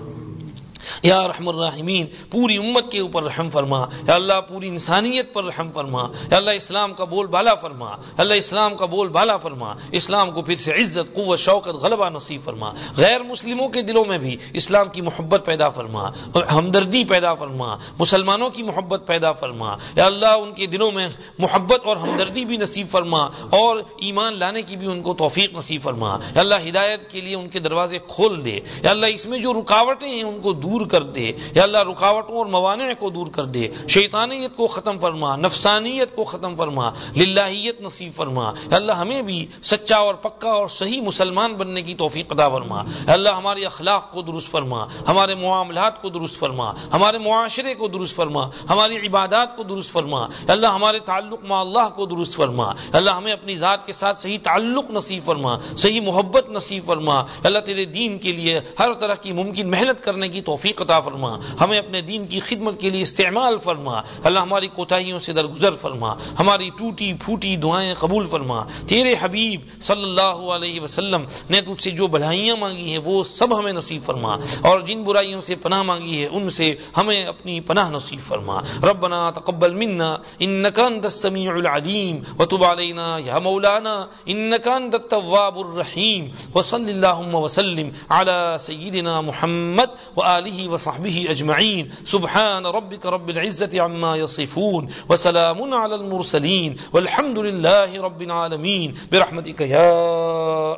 یا رحم الرحمین پوری امت کے اوپر رحم فرما۔ یا اللہ، پوری انسانیت پر رحم فرما۔ یا اللہ، اسلام کا بول بالا فرما۔ اللہ، اسلام کا بول بالا فرما۔ اسلام کو پھر سے عزت، قوت، شوکت، غلبہ نصیب فرما۔ غیر مسلموں کے دلوں میں بھی اسلام کی محبت پیدا فرما اور ہمدردی پیدا فرما۔ مسلمانوں کی محبت پیدا فرما۔ یا اللہ، ان کے دلوں میں محبت اور ہمدردی بھی نصیب فرما اور ایمان لانے کی بھی ان کو توفیق نصیب فرما۔ یا اللہ، ہدایت کے لیے ان کے دروازے کھول دے۔ یا اللہ، اس میں جو رکاوٹیں ہیں، ان کو دور دور کر دے۔ یا اللہ، رکاوٹوں اور موانع کو دور کر دے۔ شیطانیت کو ختم فرما، نفسانیت کو ختم فرما، للہیت نصیب فرما۔ یا اللہ، ہمیں بھی سچا اور پکا اور صحیح مسلمان بننے کی توفیق عطا فرما۔ یا اللہ ہمارے اخلاق کو درست فرما، ہمارے معاملات کو درست فرما، ہمارے معاشرے کو درست فرما، ہماری عبادات کو درست فرما۔ یا اللہ، ہمارے تعلق مع اللہ کو درست فرما۔ یا اللہ، ہمیں اپنی ذات کے ساتھ صحیح تعلق نصیب فرما، صحیح محبت نصیب فرما۔ یا اللہ، تیرے دین کے لیے ہر طرح کی ممکن محنت کرنے کی توفیق توفیق عطا فرما، ہمیں اپنے دین کی خدمت کے لیے استعمال فرما، اللہ ہماری کوتاہیوں سے درگزر فرما، ہماری ٹوٹی پھوٹی دعائیں قبول فرما۔ تیرے حبیب صلی اللہ علیہ وسلم نے تجھ سے جو بھلائیاں مانگی ہیں، وہ سب ہمیں نصیب فرما۔ اور جن برائیوں سے پناہ مانگی ہے، ان سے ہمیں اپنی پناہ نصیب فرما۔ ربنا تقبل منا انك انت السميع العليم وتب علينا يا مولانا انك انت التواب الرحيم وصل اللهم وسلم على سيدنا محمد واله وآله وصحبه أجمعين سبحان ربك رب العزة عما يصفون وسلام على المرسلين والحمد لله رب العالمين برحمتك يا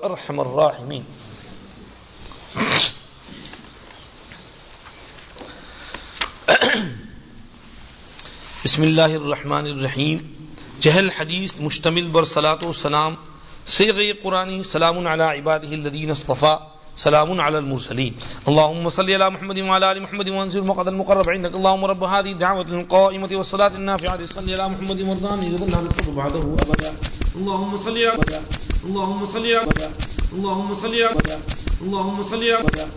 أرحم الراحمين بسم الله الرحمن الرحيم جهل حديث مشتمل بر صلاة والسلام صيغ قرآني سلام على عباده الذين اصطفى سلام على المرسلين. اللهم صل على محمد وعلى ال محمد وانزل المقعد المقرب عندك. اللهم رب هذه الدعوه القائمه والصلاه النافعه صل على محمد مرضان يغفر لنا بعده ابدا اللهم صل على اللهم صل على اللهم صل على اللهم صل على